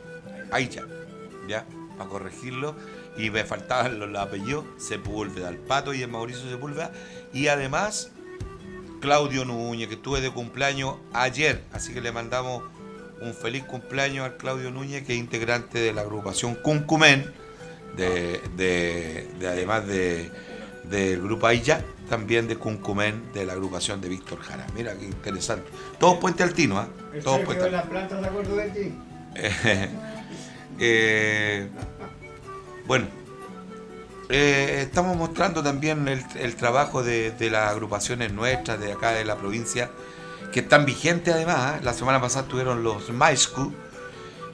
Aya. ¿Ya? Para corregirlo. Y me faltaban los, apellidos. Sepúlveda, el pato y el Mauricio Sepúlveda. Y además, Claudio Núñez, que estuve de cumpleaños ayer. Así que le mandamos un feliz cumpleaños al Claudio Núñez, que es integrante de la agrupación Cuncumen. De- de- además de, del grupo Aya, también de Cuncumen, de la agrupación de Víctor Jara. Mira qué interesante. Todos Puente Altino, ¿ah? El Todos Puente Altino. las plantas, ¿se acuerdo de ti? Eh, eh, bueno, eh, estamos mostrando también el, el trabajo de, de las agrupaciones nuestras de acá de la provincia, que están vigentes además. ¿eh? La semana pasada tuvieron los Maiscu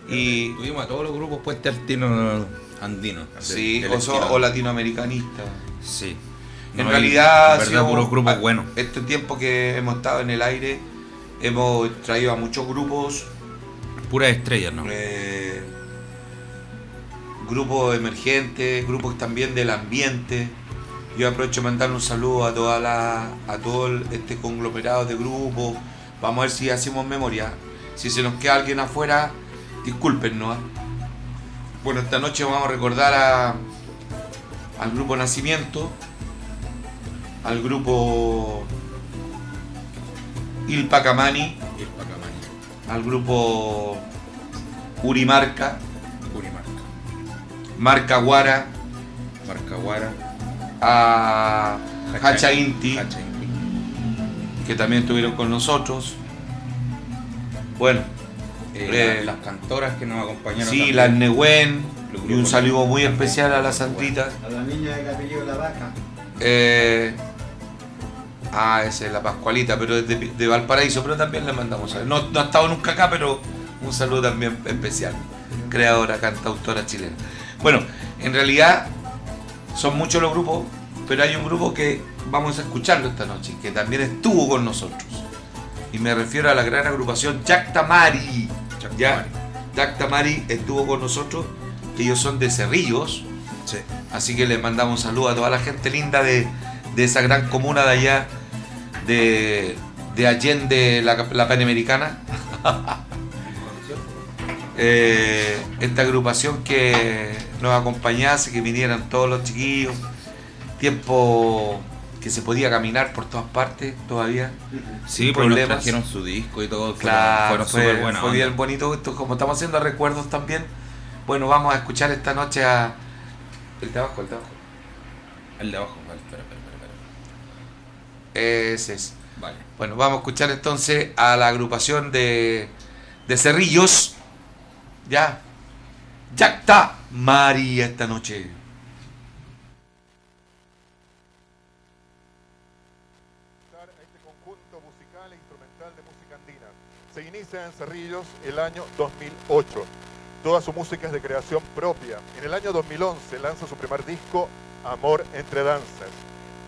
y Tuvimos a todos los grupos Puente Altino andinos. sí, so- o latinoamericanistas. Sí. En realidad, verdad, sido- puros grupos buenos. Este tiempo que hemos estado en el aire, hemos traído a muchos grupos Puras estrellas, ¿no? eh, grupos emergentes, grupos también del ambiente. Yo aprovecho de mandar un saludo a toda la, a todo este conglomerado de grupos. Vamos a ver si hacemos memoria. Si se nos queda alguien afuera, discúlpenos. ¿ah? Bueno, esta noche vamos a recordar a, al grupo Nacimiento, al grupo Ilpacamani, al grupo Urimarca, Purimarca, Marca Guara, Marcaguara, a Hacha Inti, Hacha Inti. que también estuvieron con nosotros. Bueno, Eh, Eh, las cantoras que nos acompañaron. sí, también. las Nehuen, y un saludo muy especial a la Sandrita. A la niña del apellido de la vaca. Eh, ah, esa es la Pascualita, pero es de, de Valparaíso, pero también le mandamos saludos. No, no ha estado nunca acá, pero un saludo también especial. Creadora, cantautora chilena. Bueno, en realidad son muchos los grupos, pero hay un grupo que vamos a escucharlo esta noche, que también estuvo con nosotros. Y me refiero a la gran agrupación Jack Tamari. Jack Tamari. Jack Tamari estuvo con nosotros, ellos son de Cerrillos. Sí. Así que les mandamos un saludo a toda la gente linda de, de esa gran comuna de allá, de, de Allende, la, la Panamericana. Eh, esta agrupación que nos acompañase, que vinieran todos los chiquillos. Tiempo que se podía caminar por todas partes todavía. Sí, pues nos problemas. trajeron su disco y todo. Claro, fueron fue, fue bien bonito. Esto, como estamos haciendo recuerdos también, bueno, vamos a escuchar esta noche a. El de abajo, el de abajo. El de abajo, vale, espera, espera, espera. espera. Ese es. Vale. Bueno, vamos a escuchar entonces a la agrupación de, de Cerrillos. Ya. Ya está María esta noche. a este conjunto musical e instrumental de música andina. Se inicia en Cerrillos el año 2008. Toda su música es de creación propia. En el año 2011 lanza su primer disco, Amor entre Danzas,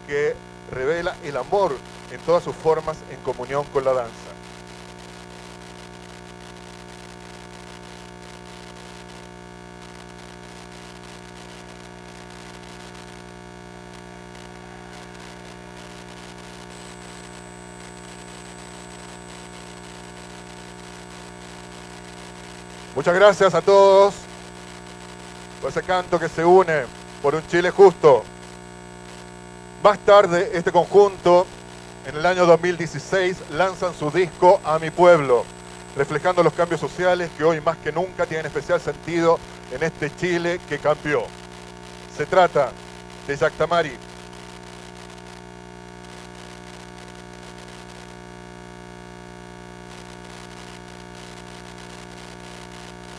que revela el amor en todas sus formas en comunión con la danza. Muchas gracias a todos por ese canto que se une por un Chile justo. Más tarde, este conjunto, en el año 2016, lanzan su disco A mi pueblo, reflejando los cambios sociales que hoy más que nunca tienen especial sentido en este Chile que cambió. Se trata de Jack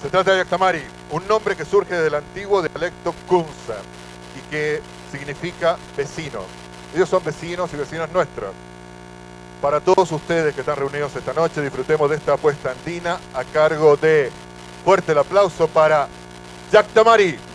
Se trata de Yaktamari, un nombre que surge del antiguo dialecto Kunza y que significa vecino. Ellos son vecinos y vecinos nuestros. Para todos ustedes que están reunidos esta noche, disfrutemos de esta apuesta andina a cargo de fuerte el aplauso para Yaktamari.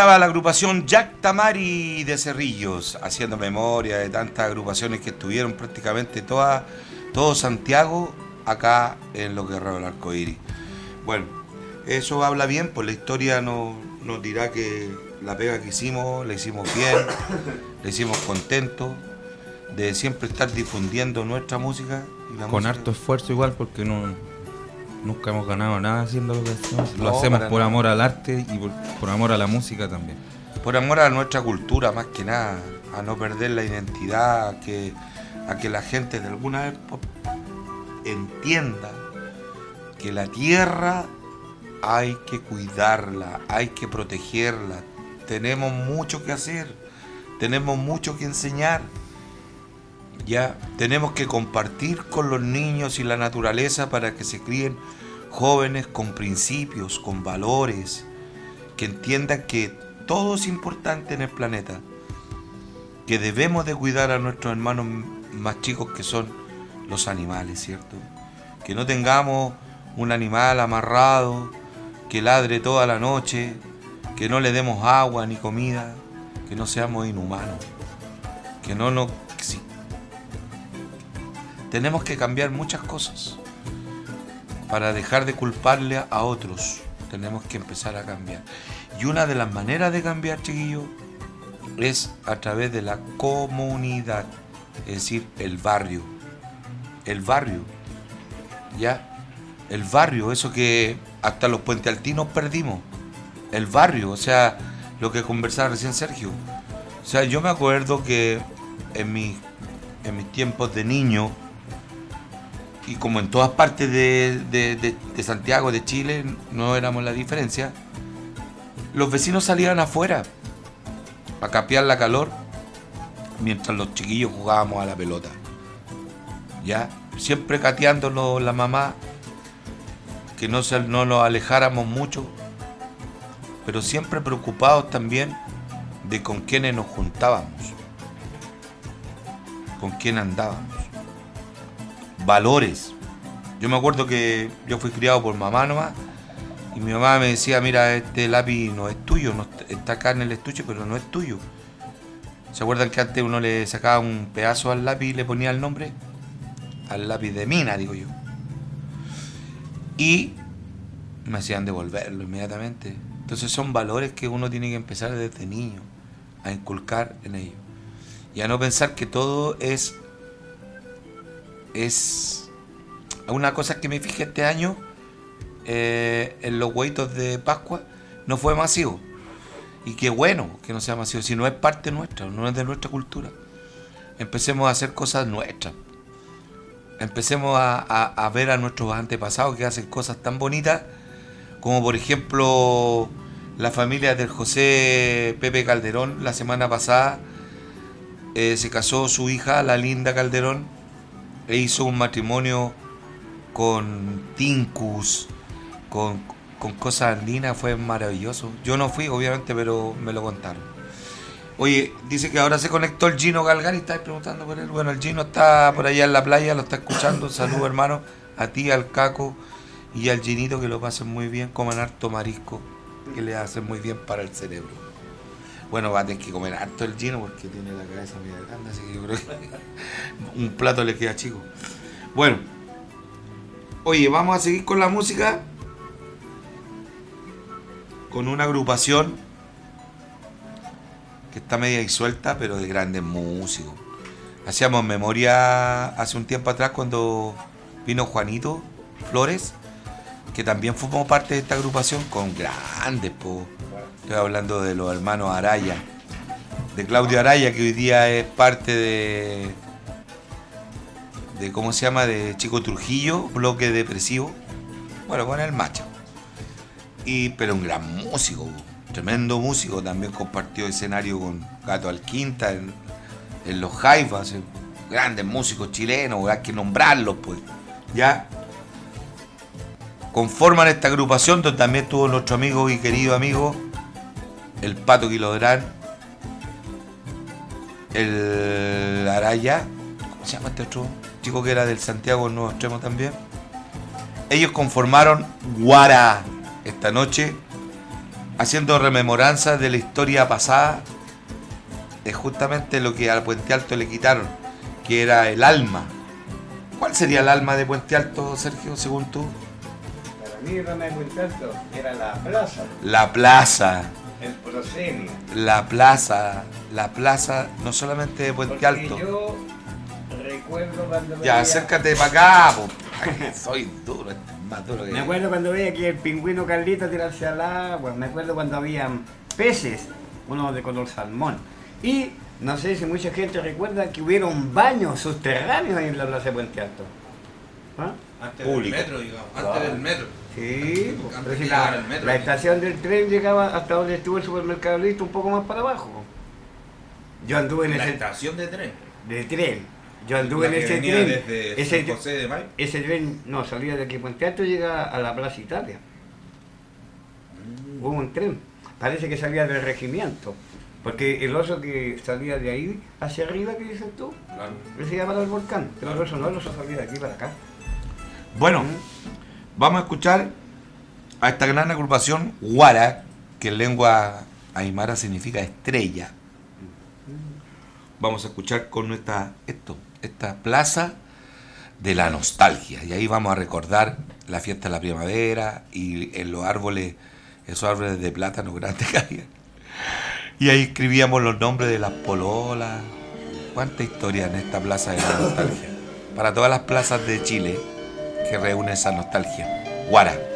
Estaba la agrupación Jack Tamari de Cerrillos, haciendo memoria de tantas agrupaciones que estuvieron prácticamente toda, todo Santiago acá en los Guerreros del Arcoíris. Bueno, eso habla bien, pues la historia nos, nos dirá que la pega que hicimos, la hicimos bien, la hicimos contentos de siempre estar difundiendo nuestra música. y la Con música- harto esfuerzo igual porque no, nunca hemos ganado nada haciendo lo que hacemos. Lo No, hacemos por nada. amor al arte y por, por amor a la música también. por amor a nuestra cultura más que nada, a no perder la identidad, a que, a que la gente de alguna vez entienda que la tierra hay que cuidarla, hay que protegerla. Tenemos mucho que hacer, tenemos mucho que enseñar. Ya tenemos que compartir con los niños y la naturaleza para que se críen jóvenes con principios, con valores, que entiendan que todo es importante en el planeta, que debemos de cuidar a nuestros hermanos más chicos que son los animales, ¿cierto? Que no tengamos un animal amarrado que ladre toda la noche, que no le demos agua ni comida, que no seamos inhumanos, que no nos... sí. Tenemos que cambiar muchas cosas para dejar de culparle a otros. Tenemos que empezar a cambiar. Y una de las maneras de cambiar, chiquillo, es a través de la comunidad, es decir, el barrio. El barrio. ¿Ya? El barrio, eso que hasta los puentes altinos perdimos. El barrio, o sea, lo que conversaba recién Sergio. O sea, yo me acuerdo que en, mi, en mis tiempos de niño, y como en todas partes de, de- de- de Santiago, de Chile, no éramos la diferencia, los vecinos salían afuera a capear la calor mientras los chiquillos jugábamos a la pelota. Ya, siempre cateándonos la mamá, que no, se, no nos alejáramos mucho, pero siempre preocupados también de con quiénes nos juntábamos, con quién andábamos valores. Yo me acuerdo que yo fui criado por mamá nomás y mi mamá me decía, mira, este lápiz no es tuyo, no est- está acá en el estuche, pero no es tuyo. ¿Se acuerdan que antes uno le sacaba un pedazo al lápiz y le ponía el nombre? Al lápiz de mina, digo yo. Y me hacían devolverlo inmediatamente. Entonces son valores que uno tiene que empezar desde niño a inculcar en ellos. Y a no pensar que todo es es una cosa que me fijé este año eh, en los hueitos de Pascua no fue masivo. Y qué bueno que no sea masivo si no es parte nuestra no es de nuestra cultura. Empecemos a hacer cosas nuestras. Empecemos a, a- a ver a nuestros antepasados que hacen cosas tan bonitas como por ejemplo la familia del José Pepe Calderón la semana pasada eh, se casó su hija la linda Calderón e hizo un matrimonio con tincus, con, con cosas andinas, fue maravilloso. Yo no fui, obviamente, pero me lo contaron. Oye, dice que ahora se conectó el Gino Galgani, estáis preguntando por él. Bueno, el Gino está por allá en la playa, lo está escuchando. Saludos, hermano, a ti, al Caco y al Ginito, que lo pasen muy bien, coman harto marisco, que le hacen muy bien para el cerebro. Bueno, va a tener que comer harto el Gino porque tiene la cabeza muy grande, así que yo creo que un plato le queda chico. Bueno, oye, vamos a seguir con la música. Con una agrupación que está media disuelta, pero de grandes músicos. Hacíamos memoria hace un tiempo atrás cuando vino Juanito Flores, que también formó parte de esta agrupación con grandes, po. Estoy hablando de los hermanos Araya, de Claudio Araya, que hoy día es parte de, de ¿cómo se llama? De Chico Trujillo, bloque depresivo. Bueno, con el macho. Y, pero un gran músico, tremendo músico. También compartió escenario con Gato Alquinta en, en los Jaivas. eh, Grandes músicos chilenos, hay que nombrarlos, pues. Ya. Conforman esta agrupación donde también estuvo nuestro amigo y querido amigo, el Pato Quilodrán, el Araya, ¿cómo se llama este otro chico que era del Santiago Nuevo Extremo también? Ellos conformaron Guara esta noche, haciendo rememoranza de la historia pasada, de justamente lo que al Puente Alto le quitaron, que era el alma. ¿Cuál sería el alma de Puente Alto, Sergio, según tú? Para mí, Rama de Puente Alto era la plaza, La plaza, el proscenio. la plaza, la plaza, no solamente de Puente Porque Alto. yo recuerdo cuando Ya, acércate para acá, Soy duro, este es más duro que Me acuerdo cuando veía que el pingüino Carlito tirarse al agua, me acuerdo cuando habían peces, uno de color salmón. Y no sé si mucha gente recuerda que hubieron baños subterráneos ahí en la plaza de Puente Alto. ¿Ah? Antes Público. del metro, digamos. Antes del metro. Sí, Antes si que la, el metro la estación del tren llegaba hasta donde estuvo el supermercado listo, un poco más para abajo. Yo anduve en La ese estación de tren. de tren. Yo anduve en que ese tren. desde Ese, San José de Mayo. ese tren no salía de aquí Puente Alto y llega a la Plaza Italia. Mm. Hubo un tren. Parece que salía del regimiento. Porque el oso que salía de ahí hacia arriba, ¿qué dices tú? Claro. Ese iba para el volcán. Pero el oso no, el oso salía de aquí para acá. Bueno, vamos a escuchar a esta gran agrupación Guara, que en lengua aymara significa estrella. Vamos a escuchar con esta, esto, esta plaza de la nostalgia. Y ahí vamos a recordar la fiesta de la primavera y en los árboles, esos árboles de plátano grandes que había. Y ahí escribíamos los nombres de las pololas. Cuánta historia en esta plaza de la nostalgia. Para todas las plazas de Chile que reúne esa nostalgia. Guara.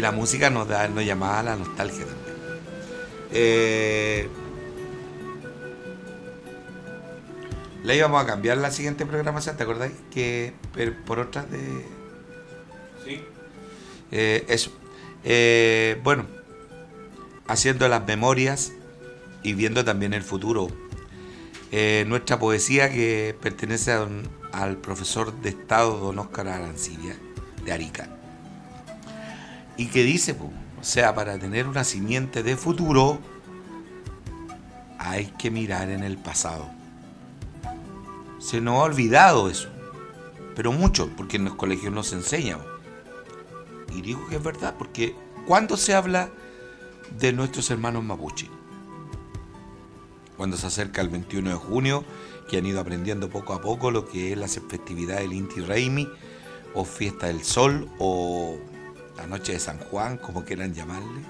Y la música nos, da, nos llamaba a la nostalgia también. Eh, la íbamos a cambiar la siguiente programación, ¿te acordáis? Que por otras de. Sí. Eh, eso. Eh, bueno, haciendo las memorias y viendo también el futuro. Eh, nuestra poesía que pertenece a don- al profesor de Estado don Óscar Arancibia, de Arica. Y que dice, po, o sea, para tener una simiente de futuro, hay que mirar en el pasado. Se nos ha olvidado eso, pero mucho, porque en los colegios no se enseña. po. Y digo que es verdad, porque cuando se habla de nuestros hermanos mapuche, cuando se acerca el 21 de junio, que han ido aprendiendo poco a poco lo que es la festividad del Inti Raimi, o Fiesta del Sol, o la Noche de San Juan, como quieran llamarle,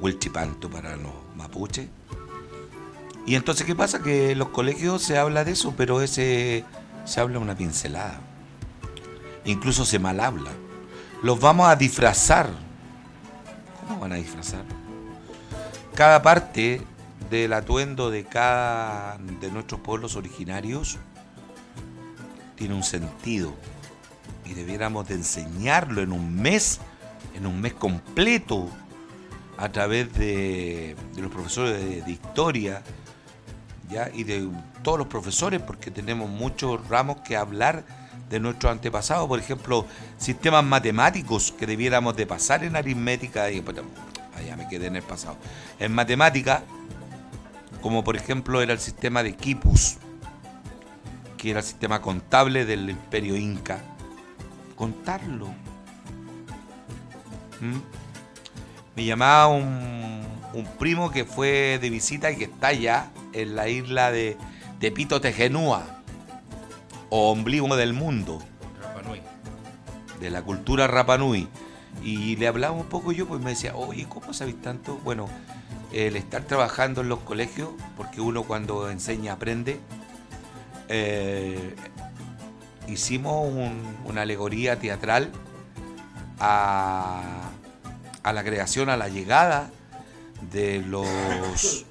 o el Chipanto para los mapuches. Y entonces, ¿qué pasa? Que en los colegios se habla de eso, pero ese se habla una pincelada. Incluso se mal habla. Los vamos a disfrazar. ¿Cómo van a disfrazar? Cada parte del atuendo de cada de nuestros pueblos originarios tiene un sentido y debiéramos de enseñarlo en un mes, en un mes completo, a través de, los profesores de, historia, ¿ya? y de todos los profesores, porque tenemos muchos ramos que hablar de nuestros antepasados, por ejemplo, sistemas matemáticos que debiéramos de pasar en aritmética, y pues, allá me quedé en el pasado, en matemática, como por ejemplo era el sistema de Quipus, que era el sistema contable del imperio inca, contarlo. ¿Mm? Me llamaba un, un primo que fue de visita y que está allá en la isla de Tepito Tejenúa, o ombligo del mundo, Rapa Nui. de la cultura Rapanui. Y le hablaba un poco yo, pues me decía, oye, ¿cómo sabéis tanto? Bueno, el estar trabajando en los colegios, porque uno cuando enseña aprende, eh, hicimos un- una alegoría teatral a, a la creación, a la llegada de los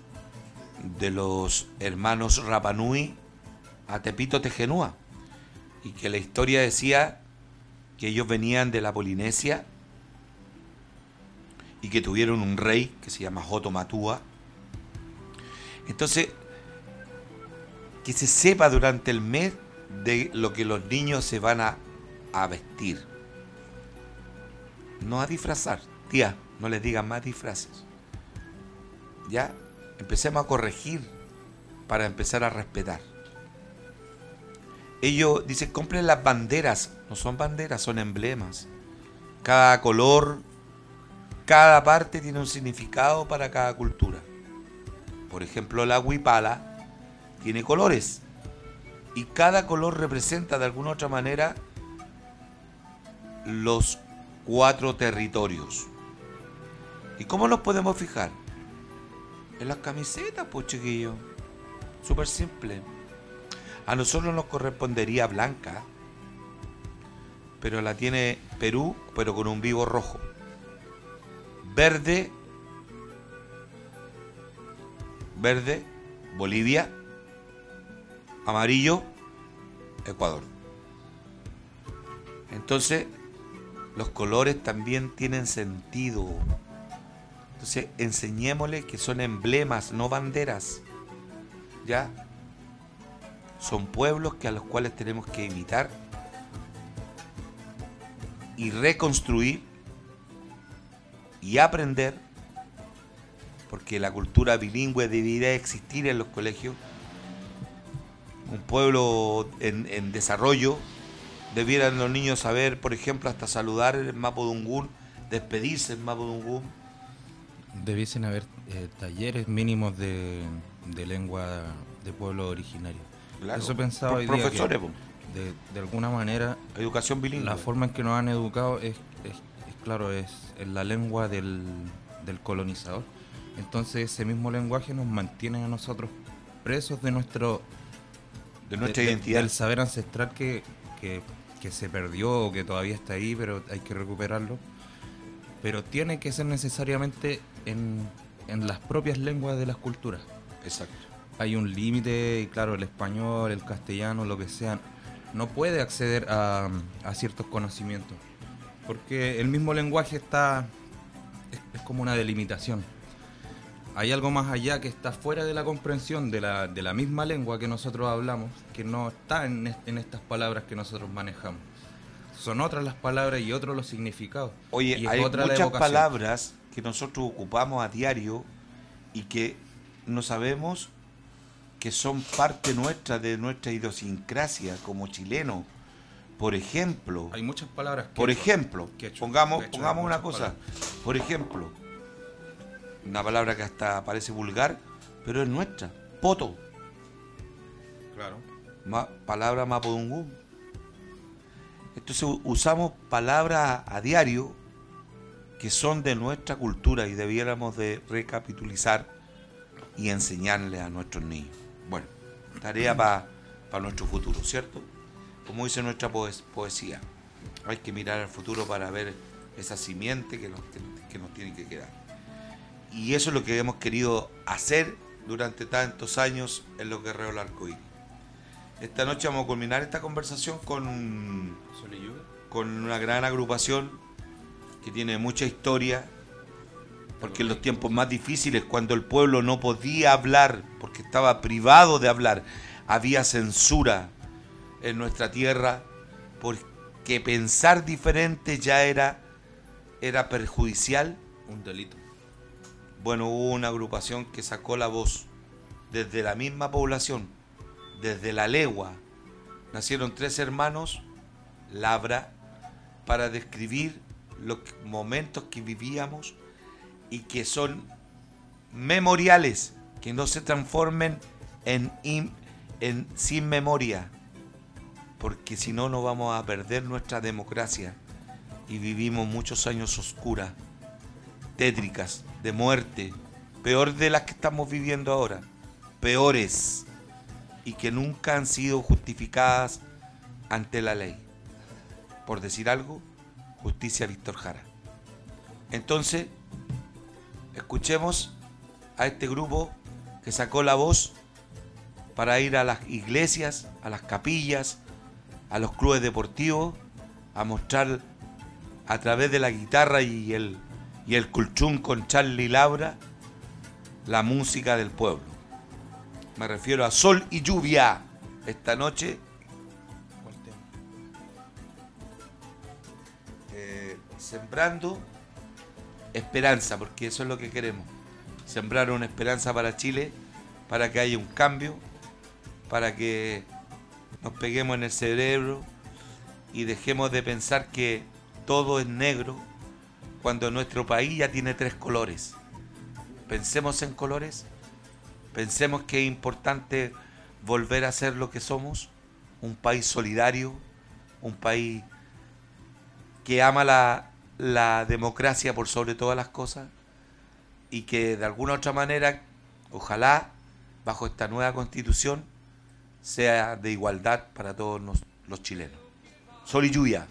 de los hermanos Rapanui a Tepito Tejenúa y que la historia decía que ellos venían de la Polinesia y que tuvieron un rey que se llama Joto Matúa. Entonces, que se sepa durante el mes de lo que los niños se van a, a vestir. No a disfrazar. Tía, no les digan más disfraces. Ya, empecemos a corregir para empezar a respetar. Ellos dicen, compren las banderas. No son banderas, son emblemas. Cada color, cada parte tiene un significado para cada cultura. Por ejemplo, la huipala tiene colores. Y cada color representa de alguna otra manera los cuatro territorios. ¿Y cómo los podemos fijar? En las camisetas, pues chiquillo. Súper simple. A nosotros nos correspondería blanca, pero la tiene Perú, pero con un vivo rojo. Verde, verde, Bolivia, amarillo, Ecuador. Entonces, los colores también tienen sentido. Entonces, enseñémosle que son emblemas, no banderas. ¿Ya? Son pueblos que a los cuales tenemos que imitar y reconstruir y aprender, porque la cultura bilingüe debería existir en los colegios. Un pueblo en, en desarrollo, debieran los niños saber, por ejemplo, hasta saludar en Mapudungún, despedirse en Mapudungún. Debiesen haber eh, talleres mínimos de, de lengua de pueblo originario. Claro, Eso pensaba hoy día que profesores, de, de alguna manera Educación bilingüe. la forma en que nos han educado es, es- es claro, es, es la lengua del, del colonizador. Entonces ese mismo lenguaje nos mantiene a nosotros presos de nuestro de nuestra de- de- identidad. Del saber ancestral que, que, que se perdió o que todavía está ahí, pero hay que recuperarlo. Pero tiene que ser necesariamente en, en las propias lenguas de las culturas. Exacto. Hay un límite, y claro, el español, el castellano, lo que sea, no puede acceder a, a ciertos conocimientos. Porque el mismo lenguaje está. es, es como una delimitación. Hay algo más allá que está fuera de la comprensión de la, de la misma lengua que nosotros hablamos, que no está en, est- en estas palabras que nosotros manejamos. Son otras las palabras y otros los significados. Oye, Y hay otra muchas palabras que nosotros ocupamos a diario y que no sabemos que son parte nuestra de nuestra idiosincrasia como chileno. Por ejemplo, Hay muchas palabras. por quechua, ejemplo, pongamos, pongamos una cosa. palabras. Por ejemplo, una palabra que hasta parece vulgar, pero es nuestra. Poto, Claro. ma- palabra mapudungún. Entonces usamos palabras a diario que son de nuestra cultura y debiéramos de recapitulizar y enseñarle a nuestros niños. Bueno, tarea para nuestro futuro, ¿cierto? Como dice nuestra poes- poesía, hay que mirar al futuro para ver esa simiente que nos, que nos tiene que quedar. Y eso es lo que hemos querido hacer durante tantos años en los guerreros del arcoíris. Esta noche vamos a culminar esta conversación con, un- con una gran agrupación que tiene mucha historia, porque en los tiempos más difíciles, cuando el pueblo no podía hablar, porque estaba privado de hablar, había censura en nuestra tierra, porque pensar diferente ya era, era perjudicial, Un delito. Bueno, hubo una agrupación que sacó la voz desde la misma población, desde la legua. Nacieron tres hermanos, Labra, para describir los momentos que vivíamos y que son memoriales, que no se transformen en, en sin memoria, porque si no, no vamos a perder nuestra democracia y vivimos muchos años oscuras tétricas, de muerte, peor de las que estamos viviendo ahora, peores, y que nunca han sido justificadas ante la ley. Por decir algo, justicia Víctor Jara. Entonces, escuchemos a este grupo que sacó la voz para ir a las iglesias, a las capillas, a los clubes deportivos, a mostrar a través de la guitarra y el, y el culchún con Charlie Laura la música del pueblo. Me refiero a Sol y Lluvia esta noche. eh, sembrando esperanza, porque eso es lo que queremos. Sembrar una esperanza para Chile, para que haya un cambio, para que nos peguemos en el cerebro y dejemos de pensar que todo es negro cuando nuestro país ya tiene tres colores. Pensemos en colores, pensemos que es importante volver a ser lo que somos, un país solidario, un país que ama la, democracia por sobre todas las cosas y que de alguna otra manera, ojalá, bajo esta nueva constitución, sea de igualdad para todos los, los chilenos. Sol y lluvia.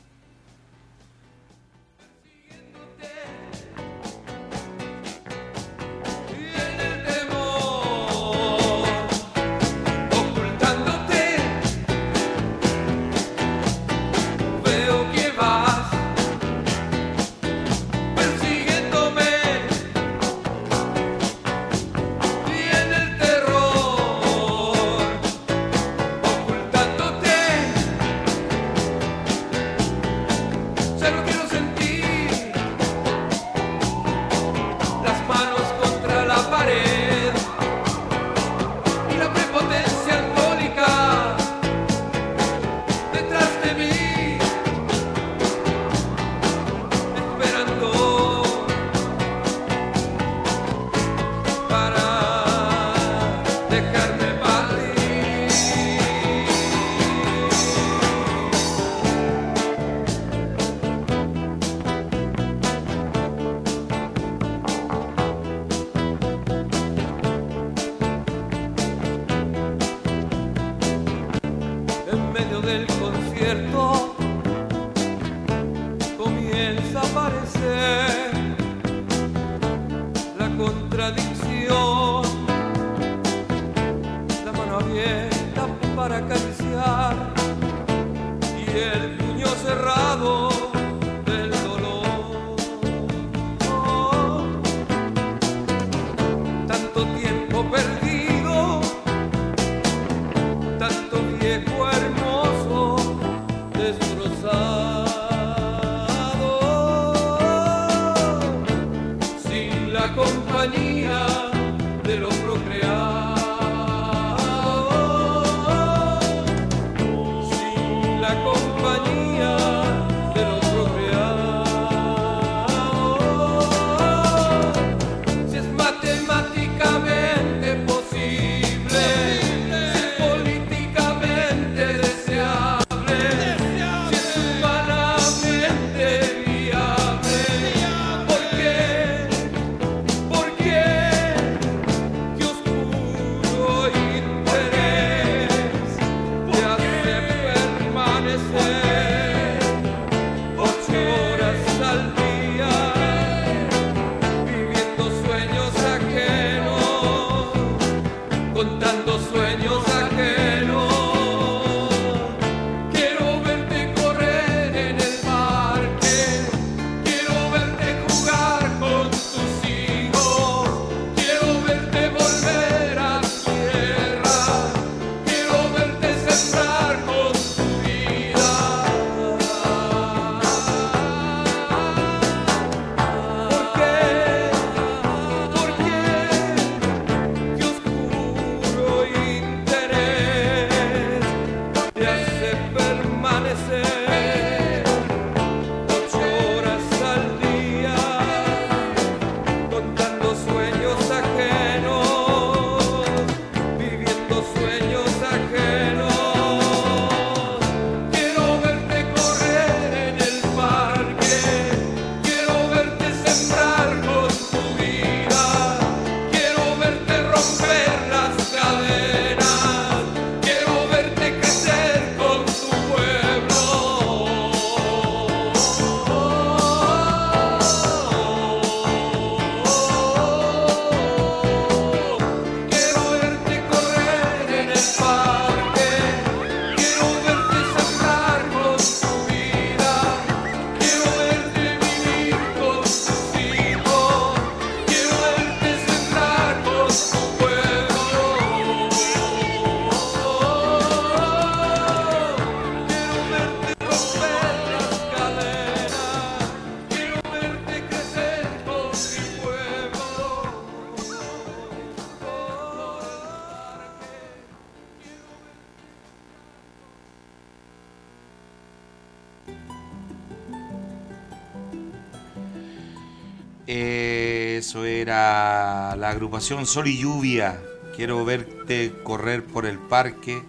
Era la agrupación Sol y Lluvia. Quiero verte correr por el parque.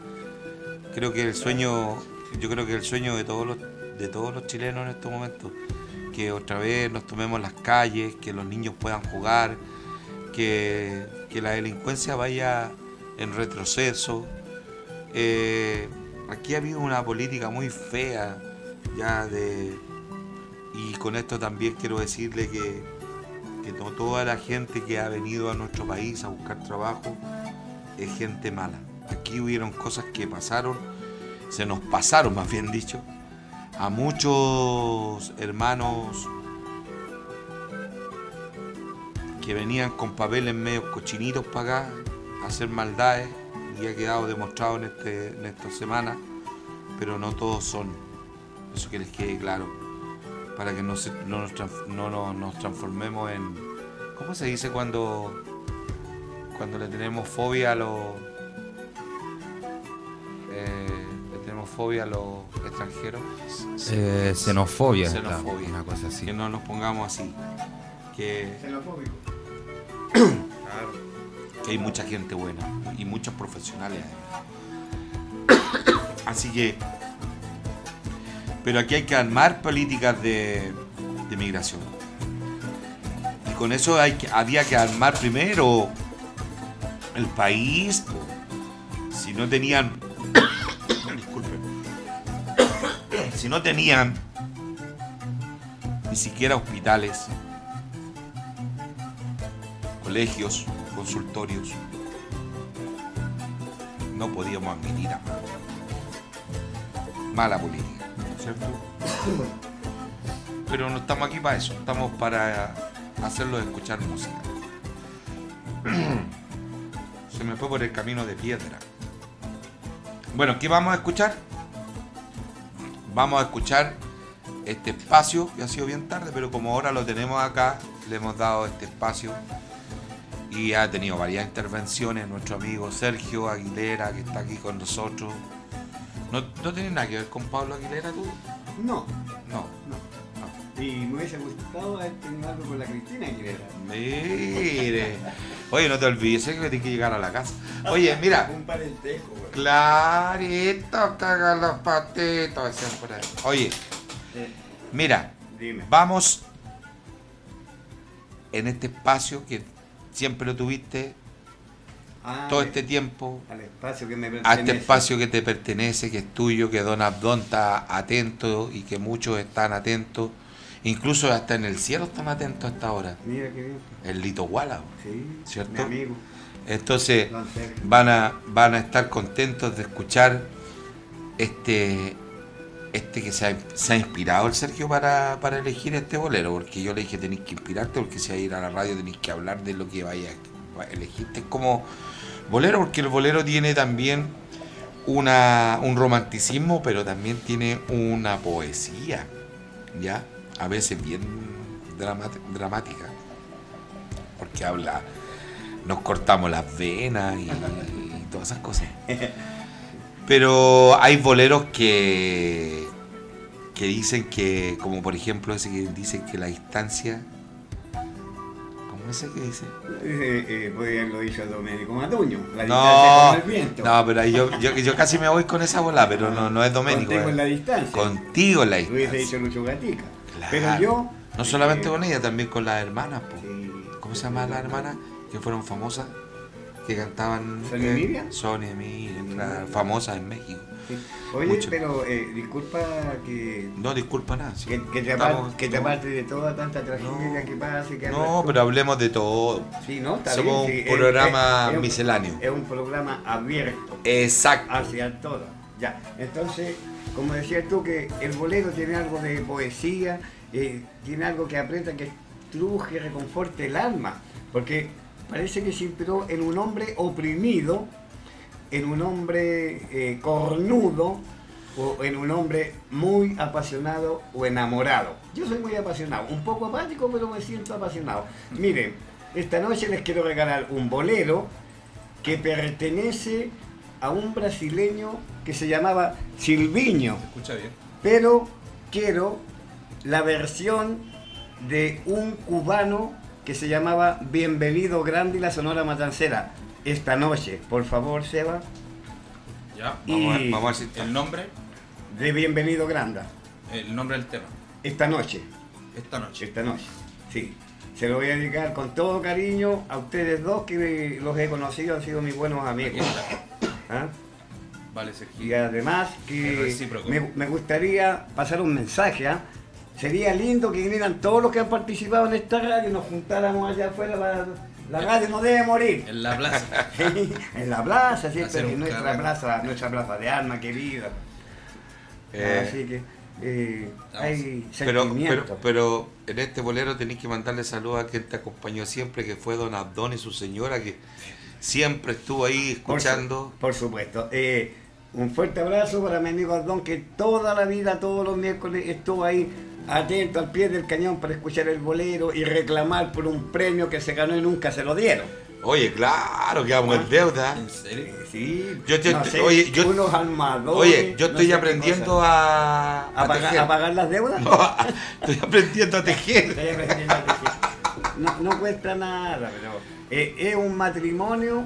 Creo que el sueño, yo creo que el sueño de todos los, de todos los chilenos en estos momentos, que otra vez nos tomemos las calles, que los niños puedan jugar, que, que la delincuencia vaya en retroceso. Eh, aquí ha habido una política muy fea ya de y con esto también quiero decirle que, toda la gente que ha venido a nuestro país a buscar trabajo es gente mala. Aquí hubieron cosas que pasaron, se nos pasaron más bien dicho, a muchos hermanos que venían con papeles medio cochinitos para acá a hacer maldades y ha quedado demostrado en, este, en esta semana, pero no todos son. Eso que les quede claro para que no, se- no nos, no nos- nos transformemos en... ¿Cómo se dice cuando, cuando le tenemos fobia a los... eh, le tenemos fobia a los extranjeros? Eh, xenofobia, Xenofobia. una cosa así. Que no nos pongamos así. Que, Xenofóbico. que hay mucha gente buena y muchos profesionales. Así que... Pero aquí hay que armar políticas de, de migración. Con eso hay que, había que armar primero el país. Si no tenían... Disculpen. Si no tenían ni siquiera hospitales. colegios, consultorios. No podíamos admitir a. Mala política, ¿cierto? Pero no estamos aquí para eso, estamos para hacerlo escuchar música. Se me fue por el camino de piedra. Bueno, ¿qué vamos a escuchar? Vamos a escuchar este espacio, que ha sido bien tarde, pero como ahora lo tenemos acá, le hemos dado este espacio y ha tenido varias intervenciones nuestro amigo Sergio Aguilera, que está aquí con nosotros. ¿No, no tiene nada que ver con Pablo Aguilera tú? No, No. no. Y me hubiese gustado haber tenido algo con la Cristina Aguilera. Mire. Oye, no te olvides que tienes que llegar a la casa. Oye, mira. Un parentesco, güey. Clarito, cagan los patitos. decían por ahí. Oye, Eh, mira, Dime. vamos en este espacio que siempre lo tuviste Ah, todo al- este tiempo, Al espacio que me a pertenece. este espacio que te pertenece, que es tuyo, que Don Abdón está atento y que muchos están atentos, incluso hasta en el cielo están atentos a esta hora. Mira qué bien. El Lito Walla. Sí, ¿Cierto? mi amigo. Entonces van a, van a estar contentos de escuchar este, este que se ha, se ha inspirado el Sergio para, para elegir este bolero, porque yo le dije tenéis que inspirarte, porque si vas a ir a la radio tenéis que hablar de lo que vaya a elegir. Es como bolero, porque el bolero tiene también una, un romanticismo, pero también tiene una poesía, ¿ya? A veces bien dramática, porque habla nos cortamos las venas y, y todas esas cosas. Pero hay boleros que, que dicen que, como por ejemplo ese que dice que la distancia... ¿Cómo ese que dice? Eh, eh, podría haberlo dicho Domenico Matuño. La distancia No, como el viento. no, pero yo, yo, yo casi me voy con esa bola, pero no, no es Doménico. Contigo eh. en la distancia. Contigo en la Hubiese distancia. dicho Lucho Gatica. Claro. Pero yo. No solamente eh, con ella, también con las hermanas. sí, ¿Cómo se llaman las hermanas? Que fueron famosas, que cantaban... ¿Sonia eh, Miriam? Sonia claro, famosas en México. sí. Oye, Mucho. pero eh, disculpa que. No, disculpa nada. sí. Que, que te, Estamos- aparte, que te no. aparte de toda tanta tragedia No. que pasa que No, pero hablemos de todo. Sí, no, está Somos bien, un es- programa es- es un- misceláneo. Es un programa abierto Exacto. hacia todo. Ya, entonces, como decías tú, que el bolero tiene algo de poesía, eh, tiene algo que aprieta, que truje, reconforte el alma, porque parece que se inspiró en un hombre oprimido, en un hombre eh, cornudo, o en un hombre muy apasionado o enamorado. Yo soy muy apasionado, un poco apático, pero me siento apasionado. Miren, esta noche les quiero regalar un bolero que pertenece a un brasileño que se llamaba Silviño, escucha bien? pero quiero la versión de un cubano que se llamaba Bienvenido Grande y la Sonora Matancera. Esta noche, por favor, Seba, Ya, Vamos, a, Y- vamos a ver está. el nombre, de Bienvenido Grande. el nombre del tema. Esta noche, Esta noche. esta noche, sí. Se lo voy a dedicar con todo cariño a ustedes dos que los he conocido, han sido mis buenos Aquí amigos. está. ¿ah? Vale, Y además que me, me gustaría pasar un mensaje. ¿ah? Sería lindo que vinieran todos los que han participado en esta radio y nos juntáramos allá afuera para... La radio no debe morir. En la plaza. en la plaza, siempre en nuestra plaza, nuestra plaza de alma querida. Eh, Así que eh, hay pero, sentimiento. pero, pero en este bolero tenéis que mandarle saludos a quien te acompañó siempre, que fue Don Abdón y su señora, que siempre estuvo ahí Por su- escuchando. Por, supuesto. Eh, un fuerte abrazo para mi amigo Aldón, que toda la vida, todos los miércoles, estuvo ahí atento al pie del cañón para escuchar el bolero y reclamar por un premio que se ganó y nunca se lo dieron. Oye, claro, quedamos en deuda. ¿En serio? Sí, Yo no sé, oye, yo- unos armadores. Oye, yo no estoy sé aprendiendo a, ¿A, pagar, tejer. a pagar las deudas. No, estoy aprendiendo a tejer. Estoy aprendiendo a tejer. No, no cuesta nada, pero eh, es un matrimonio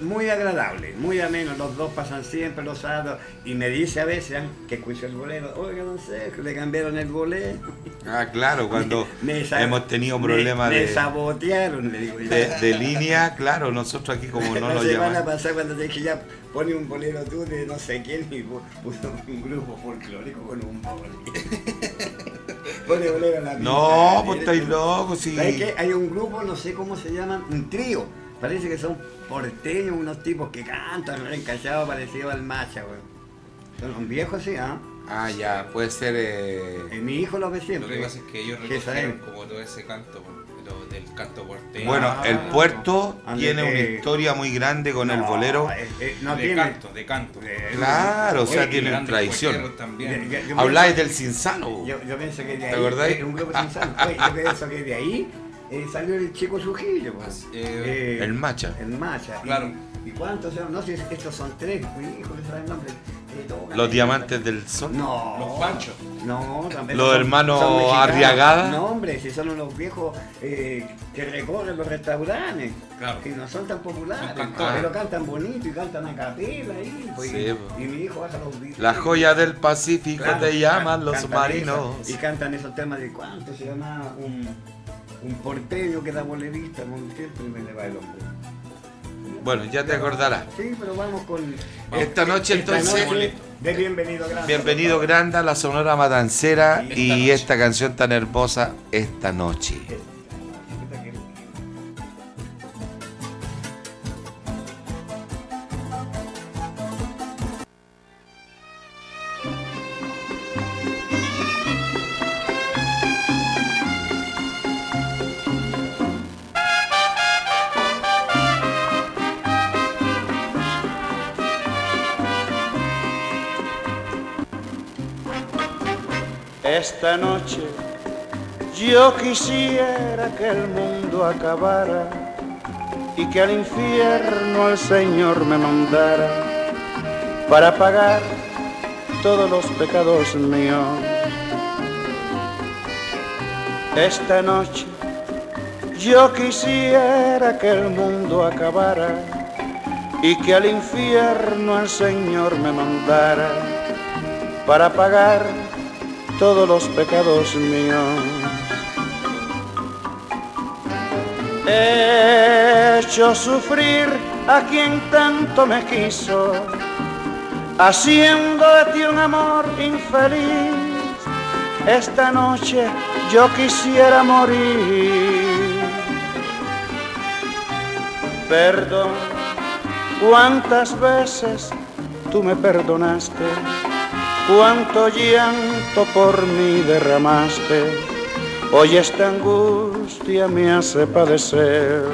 muy agradable, muy ameno, los dos pasan siempre los sábados y me dice a veces ah, que escucho el bolero, oiga, no sé, le cambiaron el bolero. Ah, claro, cuando Me hemos tenido me- problemas me de, sabotearon, le digo yo. de, de línea, claro, nosotros aquí como no la lo semana llaman. pasada cuando te dije ya pone un bolero tú de no sé quién y pu- puso un grupo folclórico con un bolero. pone bolero a la No, pues estáis locos, sí. ¿Sabes qué? Hay un grupo, no sé cómo se llaman, un trío. Parece que son porteños, unos tipos que cantan reencallados parecido al macha, güey. Son viejos, sí, ¿ah? Ah, ya, puede ser. eh, Eh, Mi hijo lo ve Lo siempre. que pasa es que ellos recogieron como todo ese canto, lo del canto porteño. Bueno, Ah, el puerto ande- tiene una historia muy grande con el bolero. eh, eh, no de tiene. canto, de canto. Eh, Claro, o sea, tienen tradición. cuequeros también. yo- yo- yo Habláis pienso- del Cinsano. Yo, yo pienso que de ahí. ¿Te acordás? eh, Un grupo sal. Oye, yo pienso que de ahí eh, salió el chico Trujillo. pues. Eh, el Macha. El Macha. Claro. ¿Y, y cuántos son? No sé, estos son tres. Mi hijo le sabe el nombre. Eh, tocan- Los diamantes del sol. No. Los Panchos. No, también. Los son- hermanos son. Arriagada. No, hombre, si son unos viejos eh, que recorren los restaurantes. Claro. Que no son tan populares. Son. Pero cantan bonito y cantan a capela ahí. pues, Sí, y, pues. y mi hijo baja los vidrios. La joya del Pacífico Claro, te llaman los marinos. eso, y cantan esos temas de cuánto se llama un, un porteño que da bolerista, siempre me le va el hombro. Bueno, ya te acordarás. Sí, pero vamos con. Esta noche, esta entonces, noche de bienvenido grande. Bienvenido Granda, la Sonora Matancera y esta canción tan hermosa, Esta Noche. Esta noche yo quisiera que el mundo acabara y que al infierno el Señor me mandara para pagar todos los pecados míos. Esta noche yo quisiera que el mundo acabara y que al infierno el Señor me mandara para pagar todos los pecados míos. He hecho sufrir a quien tanto me quiso, haciendo de ti un amor infeliz. Esta noche yo quisiera morir. Perdón, cuántas veces tú me perdonaste cuánto llanto por mí derramaste, hoy esta angustia me hace padecer.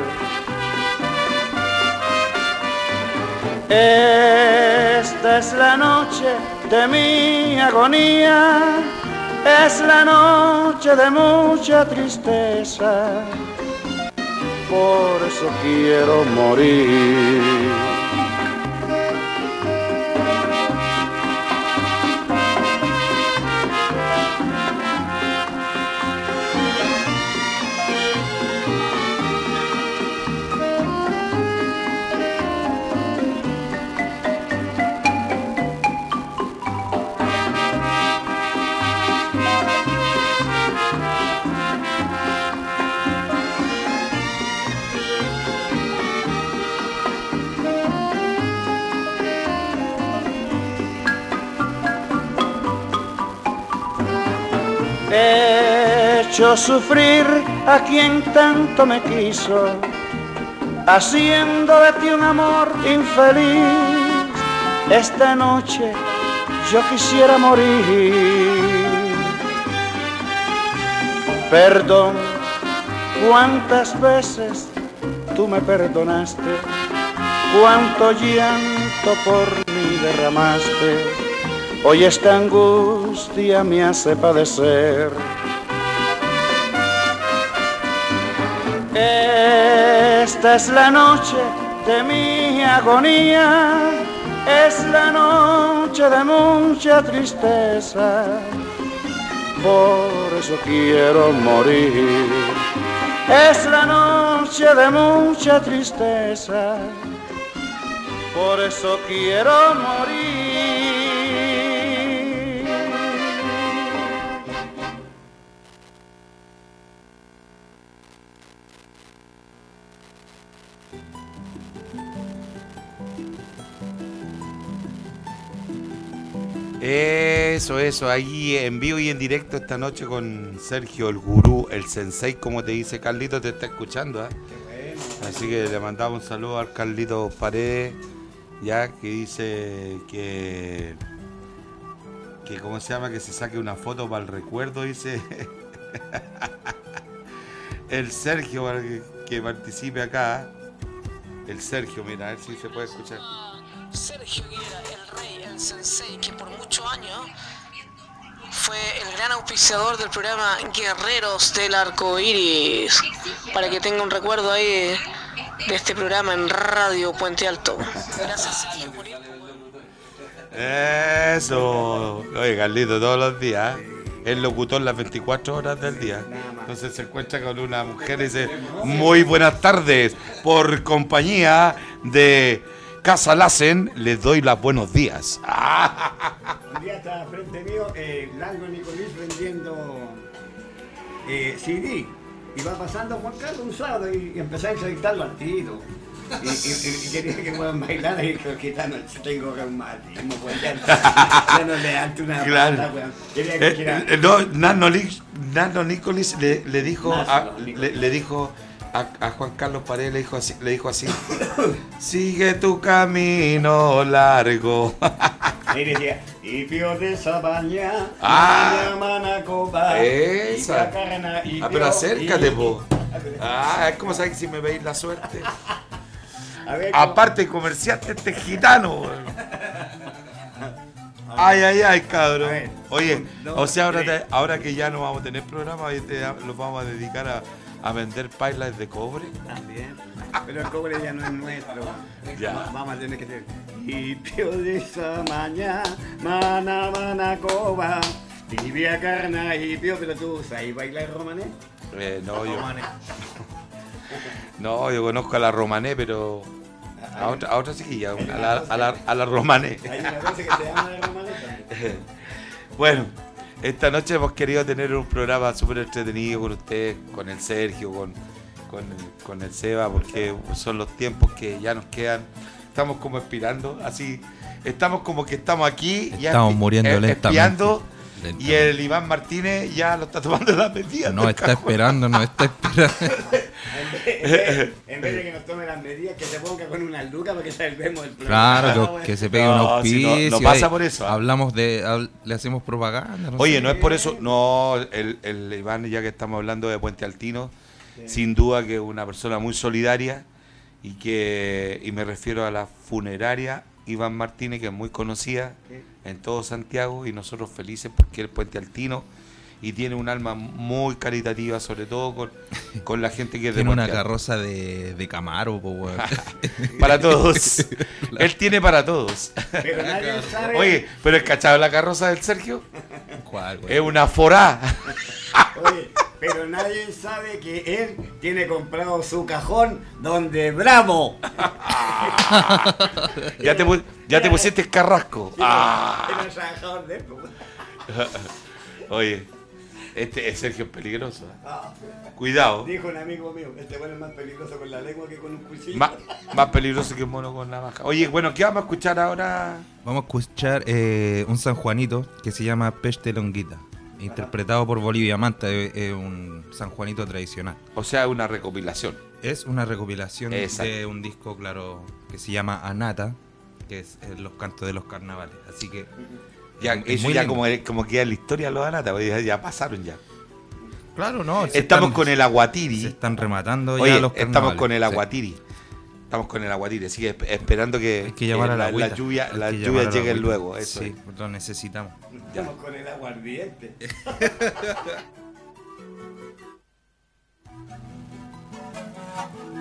Esta es la noche de mi agonía, es la noche de mucha tristeza, por eso quiero morir. Sufrir a quien tanto me quiso, haciendo de ti un amor infeliz. Esta noche yo quisiera morir. Perdón, cuántas veces tú me perdonaste, cuánto llanto por mí derramaste. Hoy esta angustia me hace padecer. Esta es la noche de mi agonía, es la noche de mucha tristeza. Por eso quiero morir. Es la noche de mucha tristeza. por eso quiero morir. Eso, ahí en vivo y en directo esta noche con Sergio, el gurú, el sensei, como te dice Carlito, te está escuchando. ¿ah? Así que le mandamos un saludo al Carlito Paredes, ya que dice que, que, ¿cómo se llama? Que se saque una foto para el recuerdo, dice el Sergio que, participe acá. ¿ah? El Sergio, mira, a ver si se puede escuchar. Sergio el rey, el sensei, que por muchos años fue el gran auspiciador del programa Guerreros del Arco Iris. Para que tenga un recuerdo ahí de, este programa en Radio Puente Alto. Gracias. Eso. Oye, Carlito, todos los días. ¿eh? El locutor las 24 horas del día. Entonces se encuentra con una mujer y dice, muy buenas tardes. Por compañía de Casa Lacen, les doy los buenos días. Un día estaba frente mío, eh, Largo Nicolís vendiendo eh, CD. Y va pasando Juan Carlos un sábado y, y empecé a entrevistarlo al tiro. Y, y- y- quería que puedan bailar y dijo, quitando, tengo reumatismo, pues ya, ya no le darte una Claro. pata, weón. Quería Eh, que quiera- eh, no, Nano, Nano Nicolis le, le dijo a, le dijo a, a Juan Carlos Paredes le dijo así, le dijo así sigue tu camino largo Y pio de Sabaña, Ah. Manacoba, Esa. ah pero acércate po ah es como sabes si me veis la suerte A ver, ¿cómo- aparte comerciante este gitano. Ay, ay, ay, cabrón. Oye, o sea, ahora, te- ahora que ya no vamos a tener programa, te- los vamos a dedicar a, a vender pipelines de cobre. También. Pero el cobre ya no es nuestro. Ya. Va- Vamos a tener que tener. Y pio de esa mañana, mana, mana, coba. Tibia carna y pio, pero tú sabes bailar romané. Eh, no, yo, no, yo conozco a la romané, pero a otra, a otra chiquilla, a la, a la, a la romané. Hay una cosa que se llama la romané también. Bueno, esta noche hemos querido tener un programa súper entretenido con ustedes, con el Sergio, con, con, el, con el Seba, porque son los tiempos que ya nos quedan. Estamos como expirando, así. Estamos como que estamos aquí, ya Estamos espi- muriendo eh, lentamente. Y el Iván Martínez ya lo está tomando las medidas. No está cajón. esperando, no está esperando. En vez, en vez de que nos tome las medidas, que se ponga con una luca para que salvemos el Claro, que, que se pegue un No, si no- auspicio. no pasa por eso, ¿ah? Hablamos de. le hacemos propaganda. no Oye, sé. no es por eso, no, el, el Iván, ya que estamos hablando de Puente Altino, sin duda que es una persona muy solidaria y que, y me refiero a la funeraria Iván Martínez, que es muy conocida en todo Santiago y nosotros felices porque es Puente Altino y tiene un alma muy caritativa, sobre todo con, con la gente que es de Tiene una carroza de, de Camaro, po, weón. Para todos. Él tiene para todos. Pero nadie sabe. Oye, pero el cachado la carroza del Sergio ¿Cuál, es una forá. Oye, pero nadie sabe que él tiene comprado su cajón donde Bravo. ya te, ya te pusiste carrasco. Ah. Era el trabajador de él. pues. Oye, este es Sergio es peligroso. ¿eh? Ah, Cuidado. Dijo un amigo mío, este bueno es más peligroso con la lengua que con un cuchillo. Más, más peligroso que un mono con navaja. Oye, bueno, ¿qué vamos a escuchar ahora? Vamos a escuchar eh, un San Juanito que se llama Pech de Longuita, interpretado por Bolivia Manta, es es un San Juanito tradicional. O sea, una recopilación. Es una recopilación Exacto. de un disco, claro, que se llama Anata, que es eh, los cantos de los carnavales. Así que Ya, es- es eso muy ya como, como queda en la historia de los anatas, porque ya, ya pasaron ya. Claro, no. Estamos están- con el aguatiri. Se están rematando ya Oye, los estamos con el Sí. aguatiri. Estamos con el aguatiri, así que esp- esperando que, Hay que llamar a la, la, agüita. la lluvia, Hay la lleguen agüita. luego. Eso sí, es. lo necesitamos. Estamos con el aguardiente.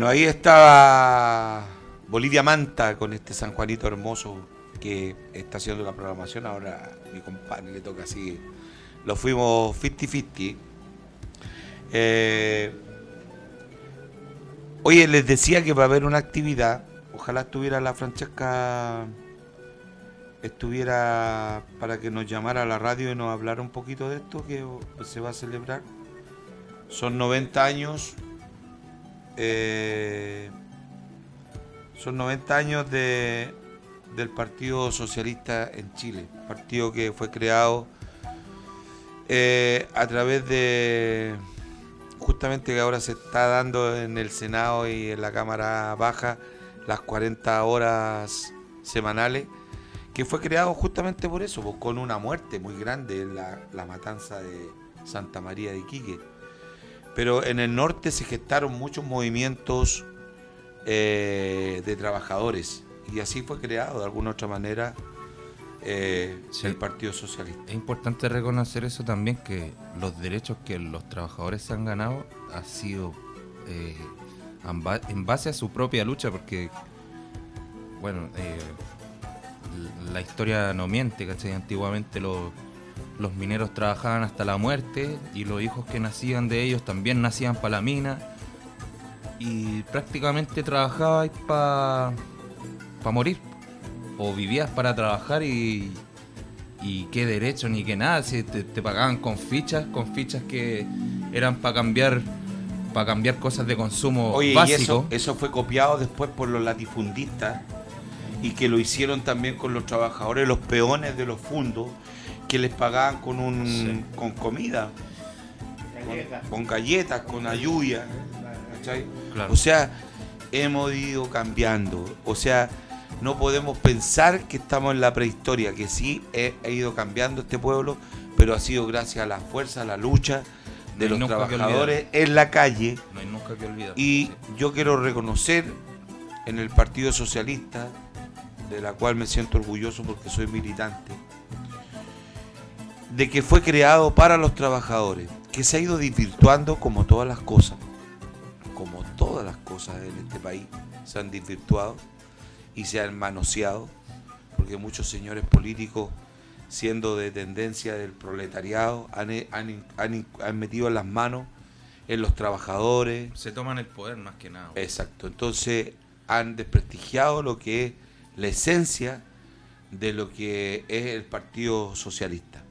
Bueno, ahí estaba Bolivia Manta con este San Juanito hermoso que está haciendo la programación. Ahora mi compadre le toca así. Lo fuimos 50-50. Eh, oye, les decía que va a haber una actividad. Ojalá estuviera la Francesca, estuviera para que nos llamara a la radio y nos hablara un poquito de esto que se va a celebrar. Son 90 años eh, son 90 años de, del Partido Socialista en Chile, partido que fue creado eh, a través de, justamente que ahora se está dando en el Senado y en la Cámara Baja, las 40 horas semanales, que fue creado justamente por eso, pues, con una muerte muy grande, la, la matanza de Santa María de Iquique pero en el norte se gestaron muchos movimientos eh, de trabajadores y así fue creado de alguna otra manera eh, el Partido Socialista. Es importante reconocer eso también, que los derechos que los trabajadores se han ganado ha sido eh, en ba- en base a su propia lucha, porque, bueno, la historia no miente, ¿cachai? Antiguamente los, los mineros trabajaban hasta la muerte y los hijos que nacían de ellos también nacían para la mina y prácticamente trabajabais para morir o vivías para trabajar y, y qué derecho ni qué nada, si te, te pagaban con fichas, con fichas que eran para cambiar para cambiar cosas de consumo Oye, y básico. eso, eso fue copiado después por los latifundistas y que lo hicieron también con los trabajadores, los peones de los fundos, que les pagaban con un con comida, Galletas. con, con galletas, con ayuya. Claro. O sea, hemos ido cambiando. O sea, no podemos pensar que estamos en la prehistoria, que sí he, he ido cambiando este pueblo, pero ha sido gracias a la fuerza, a la lucha de No los trabajadores en la calle. No hay nunca que olvidar. Y yo quiero reconocer en el Partido Socialista, de la cual me siento orgulloso porque soy militante, de que fue creado para los trabajadores, que se ha ido desvirtuando como todas las cosas, como todas las cosas en este país se han desvirtuado y se han manoseado, porque muchos señores políticos, siendo de tendencia del proletariado, han, han- han- han metido las manos en los trabajadores, Se toman el poder más que nada. Exacto, entonces han desprestigiado lo que es la esencia de lo que es el Partido Socialista.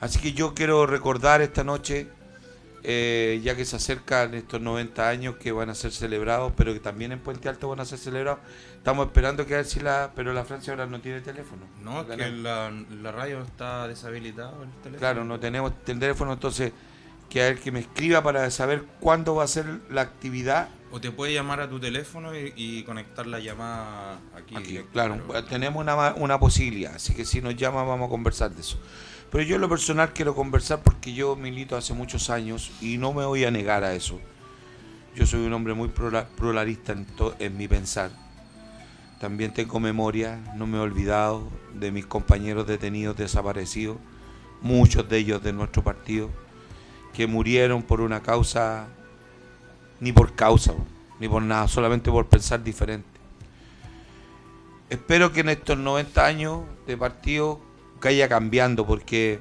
Así que yo quiero recordar esta noche, eh, ya que se acercan estos 90 años que van a ser celebrados, pero que también en Puente Alto van a ser celebrados, estamos esperando que a ver si la... Pero la Francia ahora no tiene teléfono. No, es que la, la radio está deshabilitada. El teléfono. Claro, no tenemos el teléfono, entonces que a ver que me escriba para saber cuándo va a ser la actividad O te puede llamar a tu teléfono y, y conectar la llamada aquí. Aquí, claro, tenemos una, una posibilidad, así que si nos llama vamos a conversar de eso. Pero yo en lo personal quiero conversar porque yo milito hace muchos años y no me voy a negar a eso. Yo soy un hombre muy plura- pluralista en, en mi pensar. También tengo memoria, no me he olvidado de mis compañeros detenidos desaparecidos, muchos de ellos de nuestro partido, que murieron por una causa, ni por causa, ni por nada, solamente por pensar diferente. Espero que en estos 90 años de partido vaya cambiando, porque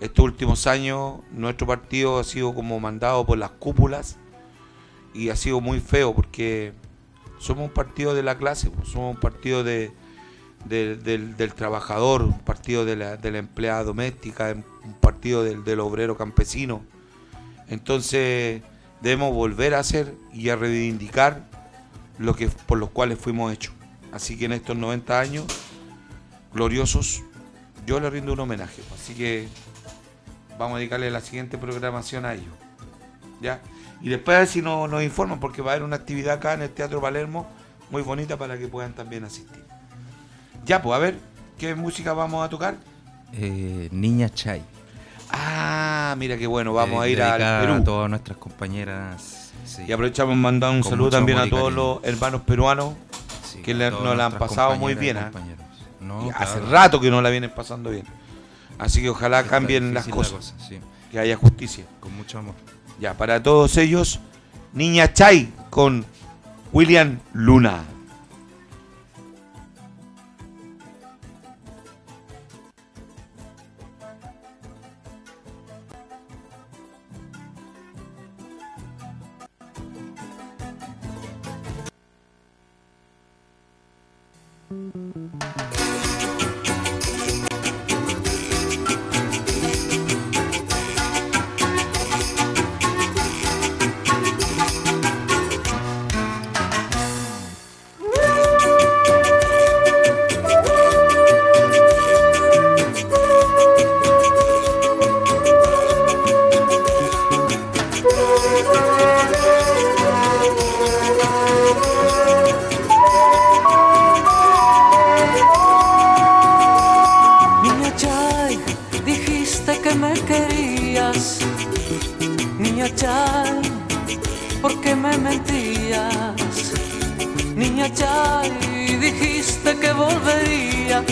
estos últimos años nuestro partido ha sido como mandado por las cúpulas y ha sido muy feo porque somos un partido de la clase, pues, somos un partido de, de- del, del trabajador, un partido de la, de la empleada doméstica, un partido del, del obrero campesino. Entonces debemos volver a hacer y a reivindicar lo que por los cuales fuimos hechos. Así que en estos 90 años gloriosos, yo le rindo un homenaje. Así que vamos a dedicarle la siguiente programación a ellos. ¿Ya? Y después a ver si no- nos informan, porque va a haber una actividad acá en el Teatro Palermo muy bonita para que puedan también asistir. Ya, pues a ver, ¿qué música vamos a tocar? Eh, Niña Chay. Ah, mira qué bueno, vamos Eh, a ir al Perú. A todas nuestras compañeras. sí. Y aprovechamos mandar un Con saludo también a todos cariño. los hermanos peruanos Sí, que le- nos la han pasado muy bien. compañeros. No, Y hace rato que no la vienen pasando bien. Así que ojalá Está cambien las la cosas. cosa, sí. Que haya justicia. Con mucho amor. Ya, para todos ellos, Niña Chay con William Luna. Niña Chay, dijiste que volverías.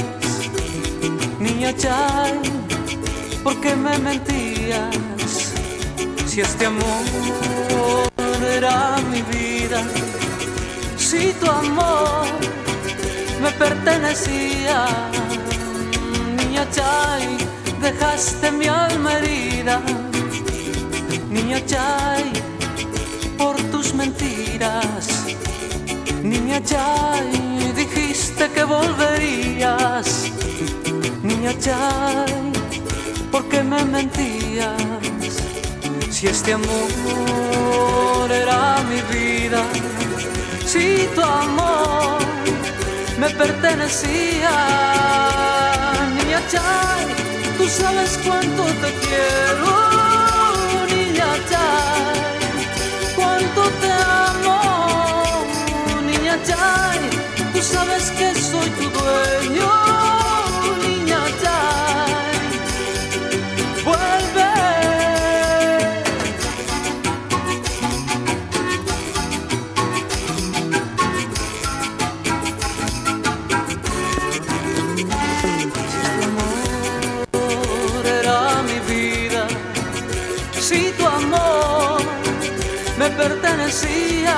Niña Chay, ¿por qué me mentías? Si este amor era mi vida, si tu amor me pertenecía. Niña Chay, dejaste mi alma herida. Niña Chay, por tus mentiras. Niña Chay, dijiste que volverías. Niña Chay, ¿por qué me mentías? Si este amor era mi vida, si tu amor me pertenecía. Niña Chay, tú sabes cuánto te quiero, niña Chay, cuánto te amo, y sabes que soy tu dueño, niña Time. Vuelve. Si tu Amor era mi vida, si tu amor me pertenecía,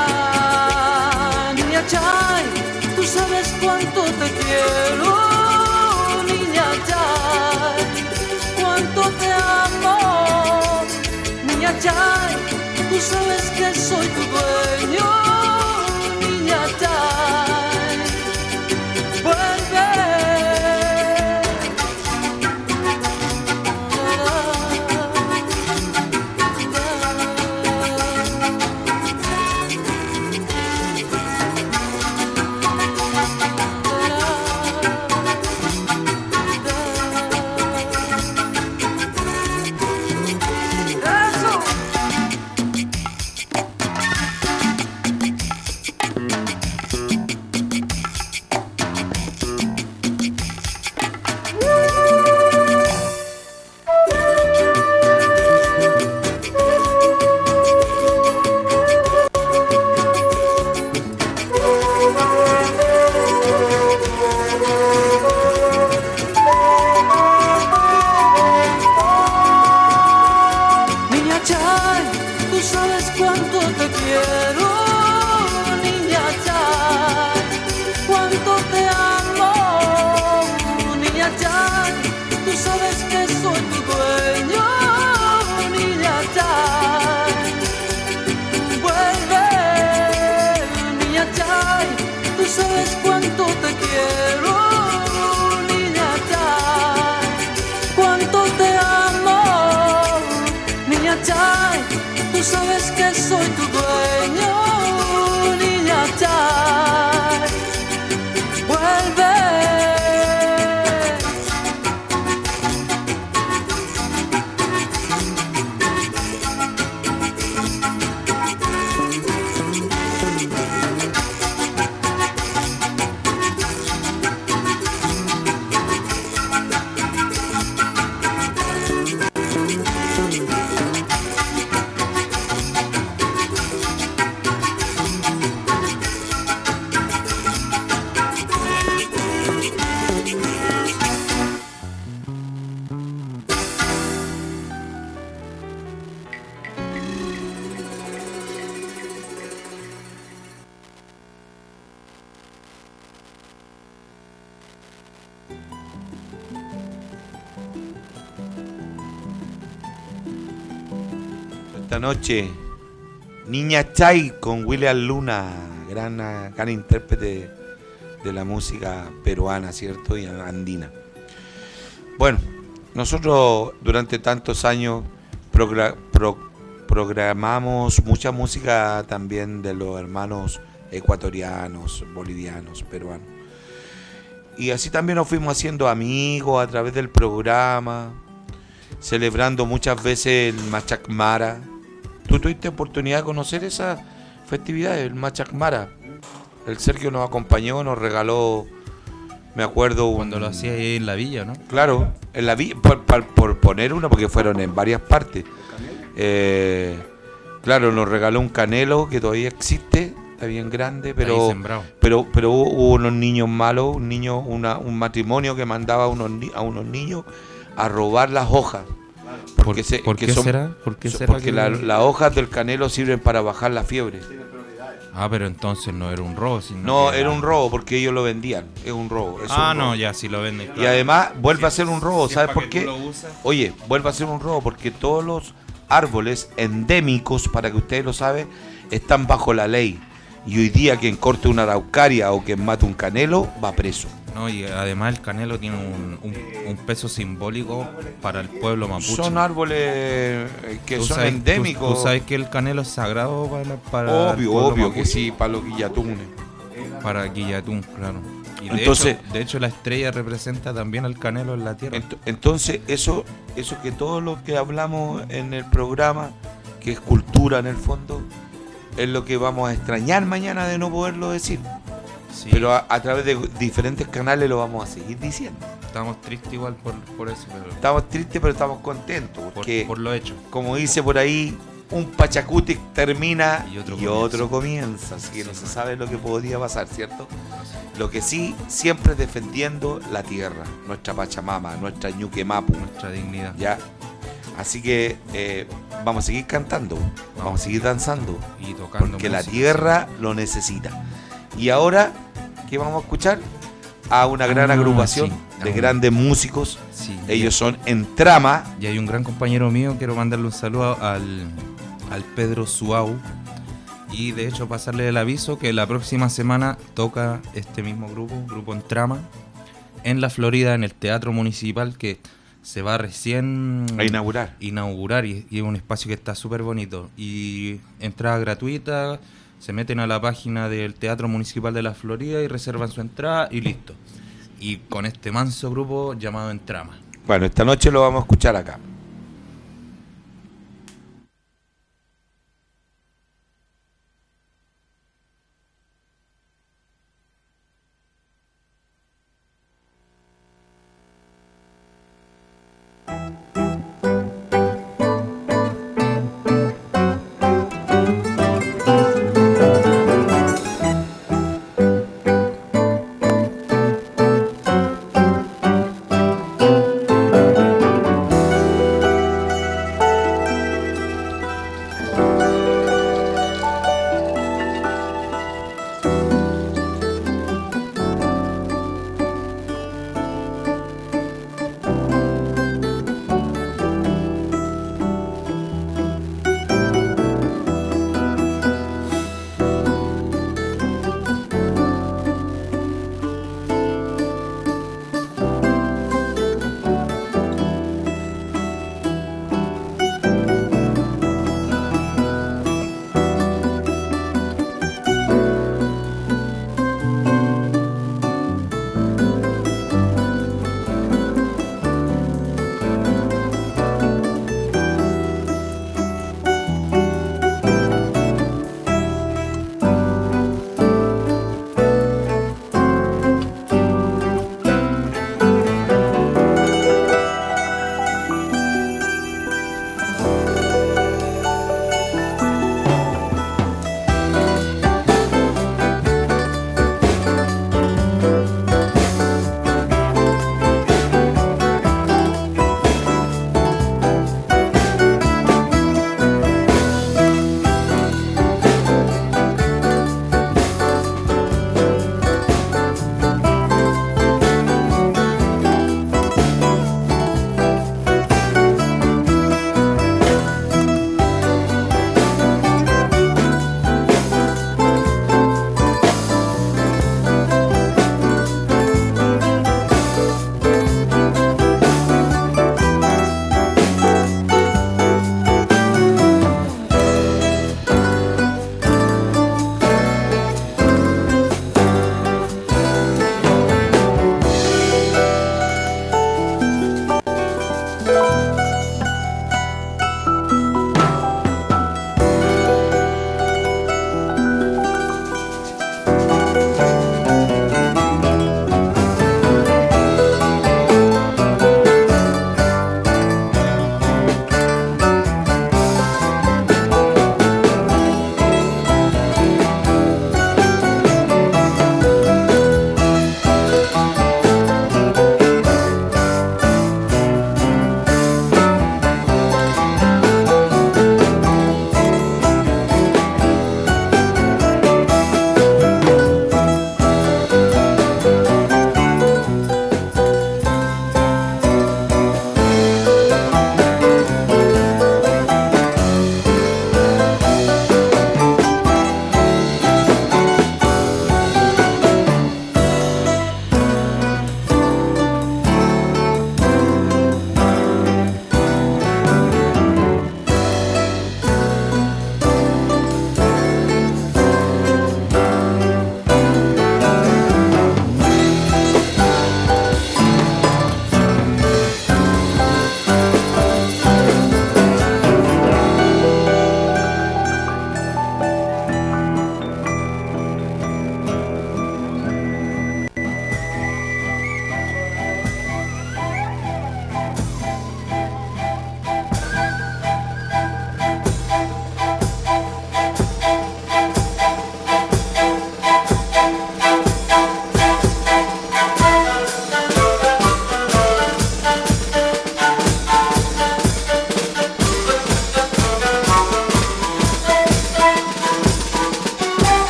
niña Time sabes cuánto te quiero. Niña Chay, cuánto te amo. Niña Chay, tú sabes que soy tu dueño. Noche, Niña Chay con William Luna, gran, gran intérprete de la música peruana, ¿cierto? Y andina. Bueno, nosotros durante tantos años progra- pro- programamos mucha música también de los hermanos ecuatorianos, bolivianos, peruanos. Y así también nos fuimos haciendo amigos a través del programa, celebrando muchas veces el Machacmara. ¿Tú tuviste oportunidad de conocer esa festividad, el Machacmara? El Sergio nos acompañó, nos regaló, me acuerdo... Cuando lo hacía ahí en la villa, ¿no? Claro, en la villa, por, por- por poner uno, porque fueron en varias partes. Eh, claro, nos regaló un canelo que todavía existe, está bien grande, pero pero pero hubo, unos niños malos, un niño, una, un matrimonio que mandaba a unos, a unos niños a robar las hojas. Porque se- por qué son- será? ¿Por qué será porque que- la- las hojas del canelo sirven para bajar la fiebre. Ah, pero entonces no era un robo, sino No, era un robo porque ellos lo vendían. Es un robo. es Ah, un no, ya, si lo venden, Y además vuelve Si a ser un robo. si ¿Sabes por qué? Oye, vuelve a ser un robo porque todos los árboles endémicos, para que ustedes lo saben, están bajo la ley. Y hoy día quien corte una araucaria o quien mate un canelo va preso. No, y además el canelo tiene un, un- un peso simbólico para el pueblo mapuche. Son árboles eh, que Tú son sabes- tú- endémicos. Tú, sabes que el canelo es sagrado para, para el obvio, pueblo obvio que mapuche. sí, para los guillatunes. Para Guillatún, claro. Y de, Entonces- hecho, de hecho la estrella representa también al canelo en la tierra. Ent- Entonces, eso, eso que todo lo que hablamos en el programa, que es cultura en el fondo, es lo que vamos a extrañar mañana de no poderlo decir. Sí. Pero a, a través de diferentes canales lo vamos a seguir diciendo. Estamos tristes igual por, por eso, pero Estamos tristes, pero estamos contentos. por, Porque, por lo hecho. como dice por ahí, un Pachacutic termina Y otro y otro comienza. Así que no se sabe lo que podría pasar, ¿cierto? Lo que sí, siempre defendiendo la tierra, nuestra Pachamama, nuestra Ñuquemapu. Nuestra dignidad. ¿ya? Así que eh, vamos a seguir cantando, vamos a seguir danzando, Y tocando porque la tierra lo necesita. Y ahora, ¿qué vamos a escuchar? A una gran Ah, agrupación sí, de grandes músicos. Sí, Ellos son En Trama. Y hay un gran compañero mío, quiero mandarle un saludo al, al Pedro Suau. Y de hecho pasarle el aviso que la próxima semana toca este mismo grupo, Grupo en Trama, en la Florida, en el Teatro Municipal, que se va recién A inaugurar. inaugurar y, y es un espacio que está súper bonito. Y entrada gratuita, se meten a la página del Teatro Municipal de la Florida y reservan su entrada y listo. Y con este manso grupo llamado En Trama. Bueno, esta noche lo vamos a escuchar acá.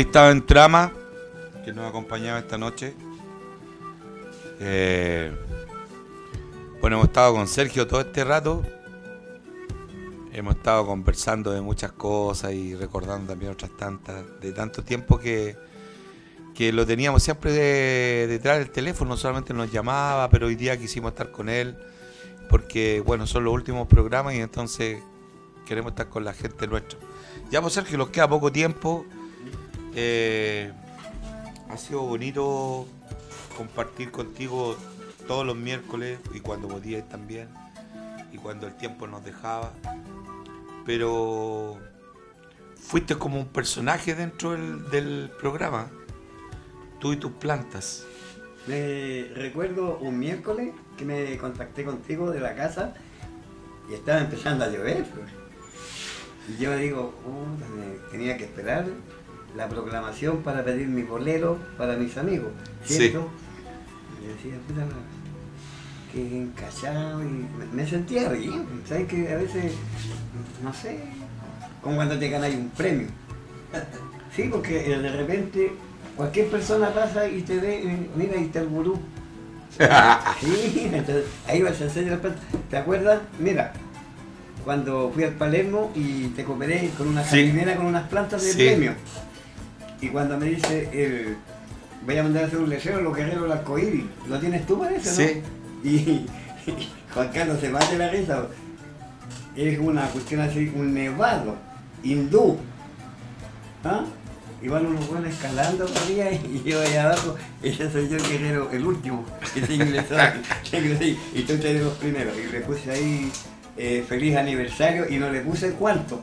Ahí estaba en Trama, que nos acompañaba esta noche. Eh, bueno, hemos estado con Sergio todo este rato. Hemos estado conversando de muchas cosas y recordando también otras tantas, de tanto tiempo que, que lo teníamos siempre de- detrás del teléfono, solamente nos llamaba, pero hoy día quisimos estar con él, porque bueno, son los últimos programas y entonces queremos estar con la gente nuestra. Ya pues Sergio, nos queda poco tiempo. Eh, ha sido bonito compartir contigo todos los miércoles y cuando podías también y cuando el tiempo nos dejaba. Pero fuiste como un personaje dentro del, programa, tú y tus plantas. Me recuerdo un miércoles que me contacté contigo de la casa y estaba empezando a llover. pues. Y yo digo, tenía que esperar la proclamación para pedir mi bolero para mis amigos. Sí. ¿Cierto? Y yo decía, puta, que encachado y me, sentía bien. ¿Sabes que a veces, no sé, como cuando te ganas un premio? Sí, porque eh, de repente cualquier persona pasa y te ve, eh, mira, ahí está el gurú. Sí, entonces ahí vas a hacer la planta. ¿Te acuerdas? Mira, cuando fui al Palermo y te cooperé con una Sí. jardinera con unas plantas de Sí. premio. Y cuando me dice, el, voy a mandar a hacer un lecero, los guerreros del arcoíris, ¿lo tienes tú parece, no? Sí. Y, y Juan Carlos se mate la risa. Es una cuestión así, un nevado, hindú. ¿Ah? Y van unos buenos escalando por arriba y yo allá abajo, ese soy yo el guerrero, el último, que se ingresó, que y tú eres los primeros. Y le puse ahí eh, feliz aniversario y no le puse cuarto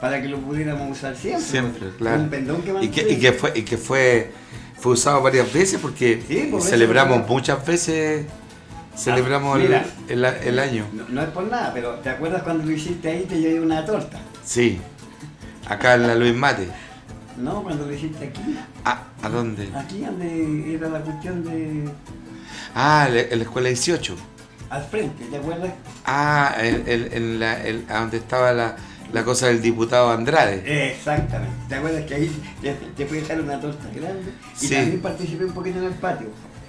para que lo pudiéramos usar siempre. Siempre, pues. claro. Un pendón que Y que, y que fue, y que fue, fue usado varias veces porque Sí, por eso, celebramos muchas veces, celebramos Ah, el, mira. el, el año. No, no es por nada, pero ¿te acuerdas cuando lo hiciste ahí te llevé una torta? Sí, acá en la Luis Mate. No, cuando lo hiciste aquí. Ah, ¿a dónde? Aquí donde era la cuestión de... Ah, en la- en la escuela 18. Al frente, ¿te acuerdas? Ah, en, en- en la, el- a donde estaba la, la cosa del diputado Andrade. Exactamente. ¿Te acuerdas que ahí te, te fui a dejar una torta grande? Y Sí. también participé un poquito en el patio.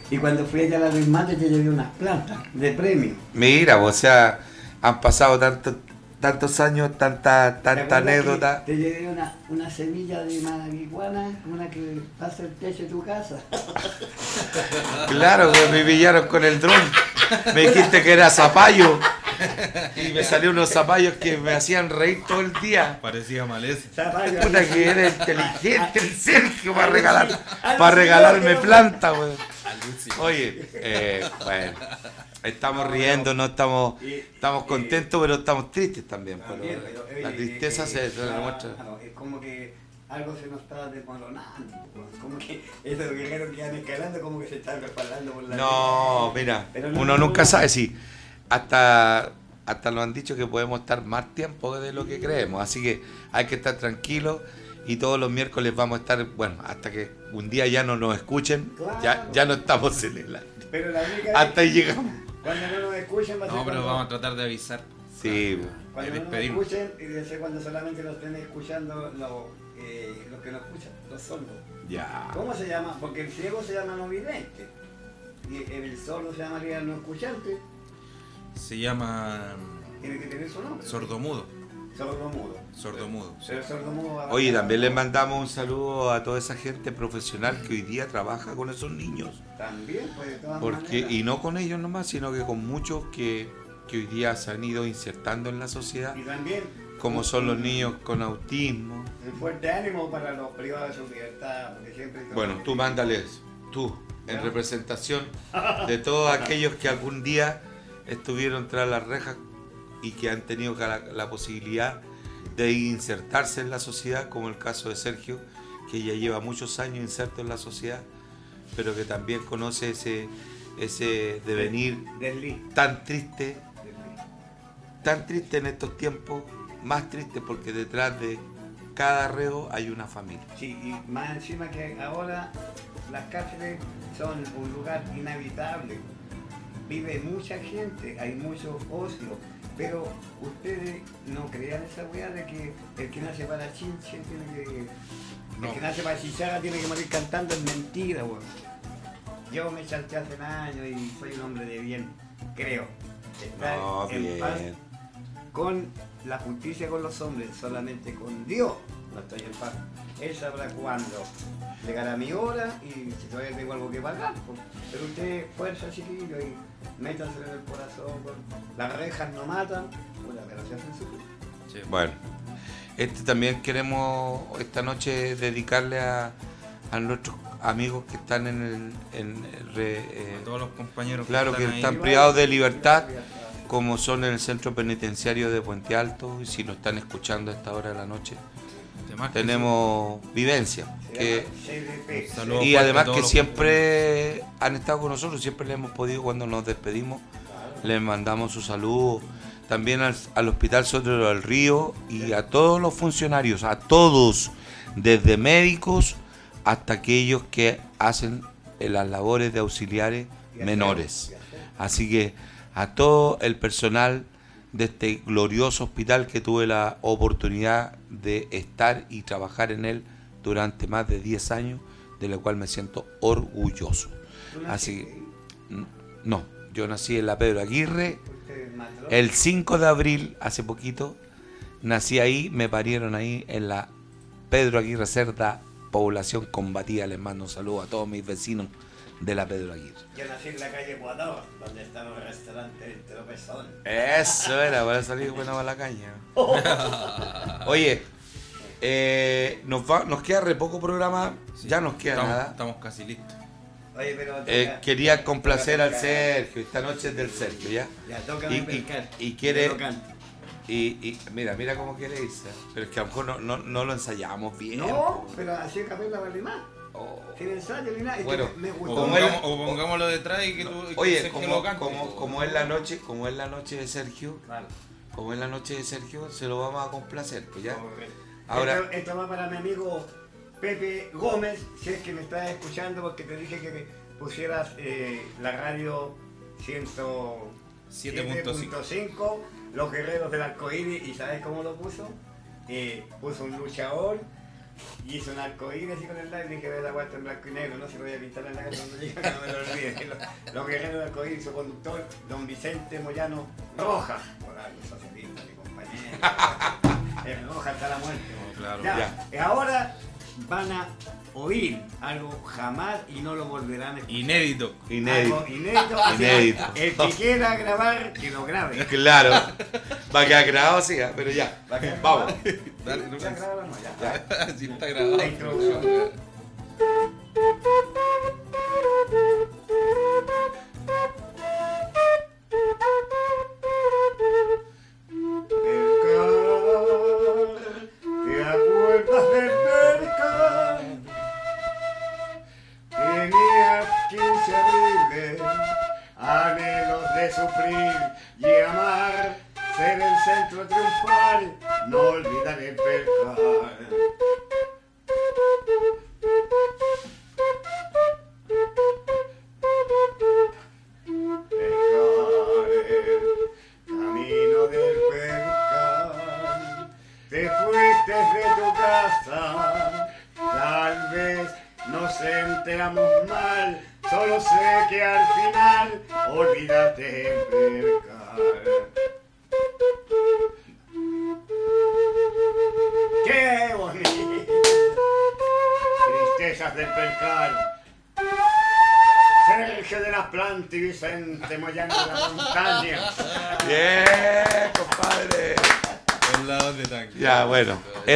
Y cuando fui allá a la Luis Mate te llevé unas plantas de premio. Mira, o sea, han pasado tantos tantos años, tanta, ¿Te tanta anécdota. Te llevé una, una semilla de marihuana, una que pasa el techo de tu casa. Claro, que me pillaron con el dron. Me dijiste que era zapallo. Y me salió unos zapallos que me hacían reír todo el día. Parecía maleza. Puta que era inteligente el Sergio para regalar, para regalarme planta, weón. Oye, eh, bueno, estamos riendo, no estamos, estamos contentos, pero estamos tristes también. pero oye, la tristeza se, demuestra. Es como que algo se nos está desmoronando. pues, Como que esos guerreros que van escalando, como que se están respaldando por la No, mira, Pero no, uno no, nunca sabe si hasta hasta nos han dicho que podemos estar más tiempo de lo que creemos, así que hay que estar tranquilos y todos los miércoles vamos a estar, bueno, hasta que un día ya no nos escuchen, ya, Claro. ya no estamos en el. Pero la única Hasta ahí llegamos. Cuando no nos escuchen, va a ser No, pero cuando- vamos a tratar de avisar. Sí, Cuando no nos escuchen, y de ser cuando solamente nos estén escuchando lo- eh, los que nos escuchan, los sordos. ya. ¿Cómo se llama? Porque el ciego se llama no vidente. Y el sordo se llamaría no escuchante. Se llama Tiene que tener su nombre. sordomudo. Sordo mudo. Sordomudo. Pero el sordo mudo va a- Oye, también les mandamos un saludo a toda esa gente profesional que hoy día trabaja con esos niños. También, pues de todas Porque, maneras. y no con ellos nomás, sino que con muchos que, que hoy día se han ido insertando en la sociedad, Y también como son los niños con autismo. un fuerte ánimo para los privados de su libertad, siempre... Bueno, tú mándales, tú, en representación de todos aquellos que algún día estuvieron tras las rejas y que han tenido la, la posibilidad de insertarse en la sociedad, como el caso de Sergio, que ya lleva muchos años inserto en la sociedad, pero que también conoce ese, ese devenir Desliz. tan triste, tan triste en estos tiempos, más triste porque detrás de cada reo hay una familia. Sí, y más encima que ahora las cárceles son un lugar inhabitable. vive mucha gente, hay mucho ocio, pero ustedes no crean esa weá de que el que nace para chinche tiene que. El que nace para chichara tiene que morir cantando, es mentira, weón. Yo me chanté hace años y soy un hombre de bien, creo. Estar No, en bien. paz con la justicia con los hombres, solamente con Dios no estoy en paz. Él sabrá cuándo llegará mi hora y si todavía tengo algo que pagar. pues. Pero usted fuerza chiquillo y métanselo en el corazón. pues. Las rejas no matan, puta, pero se hacen sufrir. Bueno, este también queremos esta noche dedicarle a, a nuestros amigos que están en el... En el re- eh, A todos los compañeros que Claro, que están ahí. están privados de libertad, como son en el centro penitenciario de Puente Alto, y si lo están escuchando a esta hora de la noche. Además que Tenemos vivencia. que- CDP. Saludos y además que siempre han estado con nosotros, siempre le hemos podido cuando nos despedimos, les mandamos su saludo. También al, al Hospital Sotero del Río y a todos los funcionarios, a todos, desde médicos hasta aquellos que hacen eh, las labores de auxiliares menores. Así que a todo el personal de este glorioso hospital que tuve la oportunidad de estar y trabajar en él durante más de 10 años, de lo cual me siento orgulloso. Así que, no, yo nací en la Pedro Aguirre el 5 de abril, hace poquito, nací ahí, me parieron ahí en la Pedro Aguirre Cerda, población combatida. Les mando un saludo a todos mis vecinos de la Pedro Aguirre. Yo nací en la calle Ecuador, donde estaba el restaurante El Tropezón. Eso era, para salir buena la caña. Oye, eh, nos, va, nos queda re poco programa, ya nos queda estamos, nada. estamos casi listos. Oye, pero Eh, toca- quería complacer al toca- Sergio, esta noche es del Sergio, ¿ya? Ya, tócame Y, y- y quiere... Y, y mira, mira cómo quiere irse. Pero es que a lo mejor no, no, no lo ensayamos bien. No, pero así en capela vale más. Oh. Sin ensayo ni nada. Es que Bueno, me O, gustó. Pongamos- o pongámoslo detrás y que tú y que Oye, como, lo como, como es la noche, como es la noche de Sergio, Claro. como es la noche de Sergio, se lo vamos a complacer, pues ya. Ahora- Esto, esto va para mi amigo Pepe Gómez, si es que me estás escuchando, porque te dije que pusieras eh, la radio 107.5, Los Guerreros del Arcoíris, y ¿sabes cómo lo puso? Eh, puso un luchador y hizo un arcoíris así con el live y dije, ve la guata en blanco y negro, no se lo voy a pintar en la casa cuando llegue, que no me lo olvide. Los, los Guerreros del Arcoíris, su conductor, don Vicente Moyano Rojas, por algo, socialista, mi compañero. El Rojas hasta la muerte. Claro. Ya, y ahora van a oír algo jamás y no lo volverán a escuchar. Inédito. Inédito. Algo inédito. que Inédito. El que quiera grabar, que lo grabe. Claro. Va a quedar grabado, sí, ¿eh? pero ya. ¿Va a quedar Vamos. grabado? Dale, no ¿Ya o no? Ya. Así está grabado. La introducción. Centro triunfal, no olvidar el percal.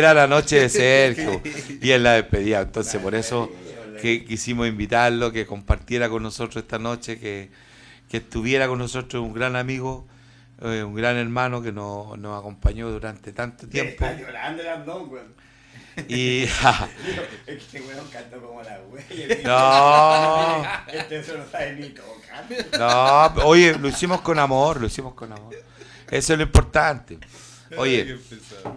Era la noche de Sergio y en la despedida, entonces por eso que quisimos invitarlo, que compartiera con nosotros esta noche, que, que estuviera con nosotros un gran amigo, eh, un gran hermano que nos, nos acompañó durante tanto tiempo. Está llorando las dos, weón. Y Este weón cantó como la wea. No. Este eso no sabe ni tocar. no, oye, lo hicimos con amor, lo hicimos con amor. Eso es lo importante. Oye,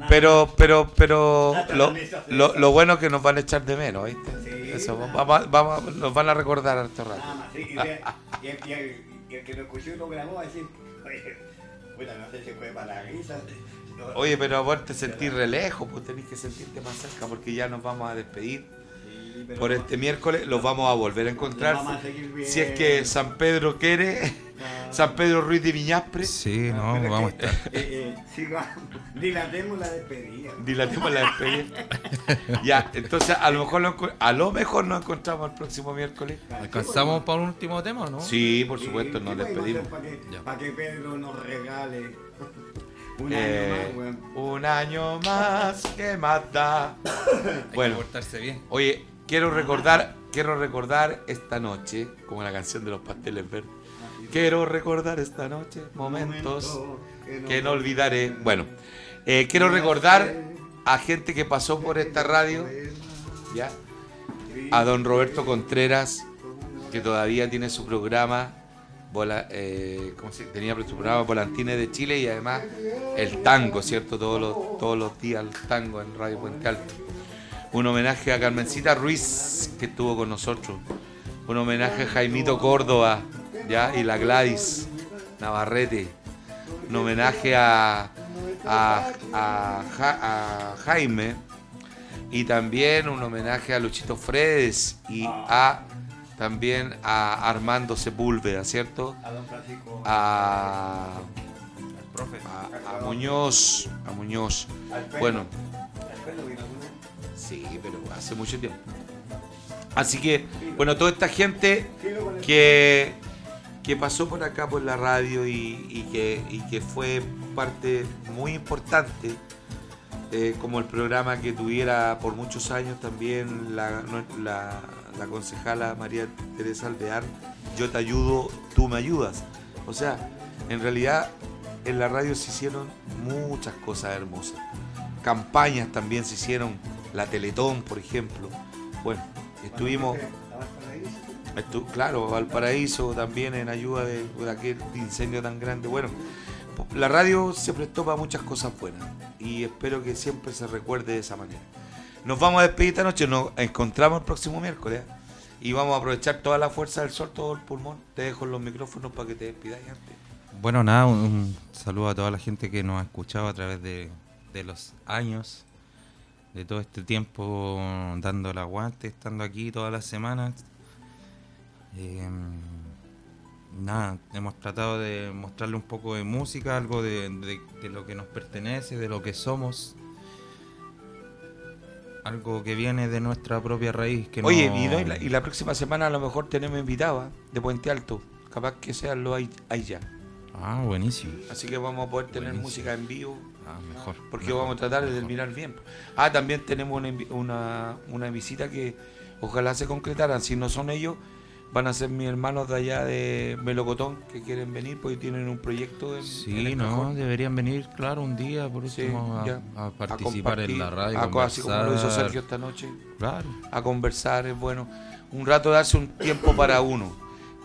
pero, pero, pero lo, lo, lo bueno es que nos van a echar de menos, ¿viste? Eso, vamos, vamos- nos van a recordar harto rato. Nada más, sí, y, de- y- y- y y el que lo escuchó y lo grabó va a decir, oye, puta, no sé si fue para la risa. no- Oye, pero vos te sentís re lejos, pues tenés que sentirte más cerca porque ya nos vamos a despedir. Por este miércoles los vamos a volver a encontrar. A Si es que. San Pedro quiere, San Pedro Ruiz de Viñaspre, Sí, no, Pero vamos a que- estar. eh, eh, sigamos, dilatemos la despedida. dilatemos la despedida. ya, entonces a lo mejor lo a lo mejor nos encontramos el próximo miércoles. ¿Alcanzamos para un último tema o no? Sí, por supuesto, nos despedimos. Para que, pa' que Pedro nos regale un Eh, año más, weón. un año más que mata. Bueno, portarse bien. oye, quiero recordar, quiero recordar esta noche, como la canción de los pasteles verdes. Quiero recordar esta noche momentos que no olvidaré. Bueno, eh, quiero recordar a gente que pasó por esta radio, ya, a don Roberto Contreras, que todavía tiene su programa, eh, ¿cómo se- tenía su programa Volantines de Chile y además el tango, ¿cierto? Todos los, todos los días el tango en Radio Puente Alto. Un homenaje a Carmencita Ruiz, que estuvo con nosotros. Un homenaje a Jaimito Córdoba, ¿ya? Y la Gladys Navarrete. Un homenaje a, a, a Ja- a Jaime. Y también un homenaje a Luchito Fredes y a también a Armando Sepúlveda, ¿cierto? A don Francisco. A, a, a Muñoz, a Muñoz. Bueno, sí, pero hace mucho tiempo. Así que, bueno, toda esta gente que, que pasó por acá por la radio y, que, y que fue parte muy importante, eh, como el programa que tuviera por muchos años también la, la concejala María Teresa Alvear, yo te ayudo, tú me ayudas. O sea, en realidad en la radio se hicieron muchas cosas hermosas. Campañas también se hicieron, la Teletón, por ejemplo. Bueno, estuvimos... Estu- claro, Valparaíso también en ayuda de, de aquel incendio tan grande. Bueno, la radio se prestó para muchas cosas buenas y espero que siempre se recuerde de esa manera. Nos vamos a despedir esta noche, nos encontramos el próximo miércoles ¿eh? y vamos a aprovechar toda la fuerza del sol, todo el pulmón. Te dejo los micrófonos para que te despidáis antes. Bueno, nada, un, un saludo a toda la gente que nos ha escuchado a través de, de los años, de todo este tiempo dando el aguante, estando aquí todas las semanas. Eh, nada, hemos tratado de mostrarle un poco de música, algo de, de- de lo que nos pertenece, de lo que somos. Algo que viene de nuestra propia raíz. Que Oye, no- y, no, y la, y la próxima semana a lo mejor tenemos invitados ¿eh? de Puente Alto. Capaz que sean los ya. Ah, buenísimo. Así que vamos a poder tener Buenísimo. música en vivo. Ah, mejor. Porque mejor, vamos a tratar de terminar bien. Ah, también tenemos una, una, una visita que ojalá se concretaran. Si no son ellos, van a ser mis hermanos de allá de Melocotón que quieren venir porque tienen un proyecto en, en Sí, el no, cajón. deberían venir, claro, un día por Sí, último a, ya. a A participar en la radio. a así como lo hizo. Sergio esta noche. Claro. A conversar es bueno. Un rato darse un tiempo para uno.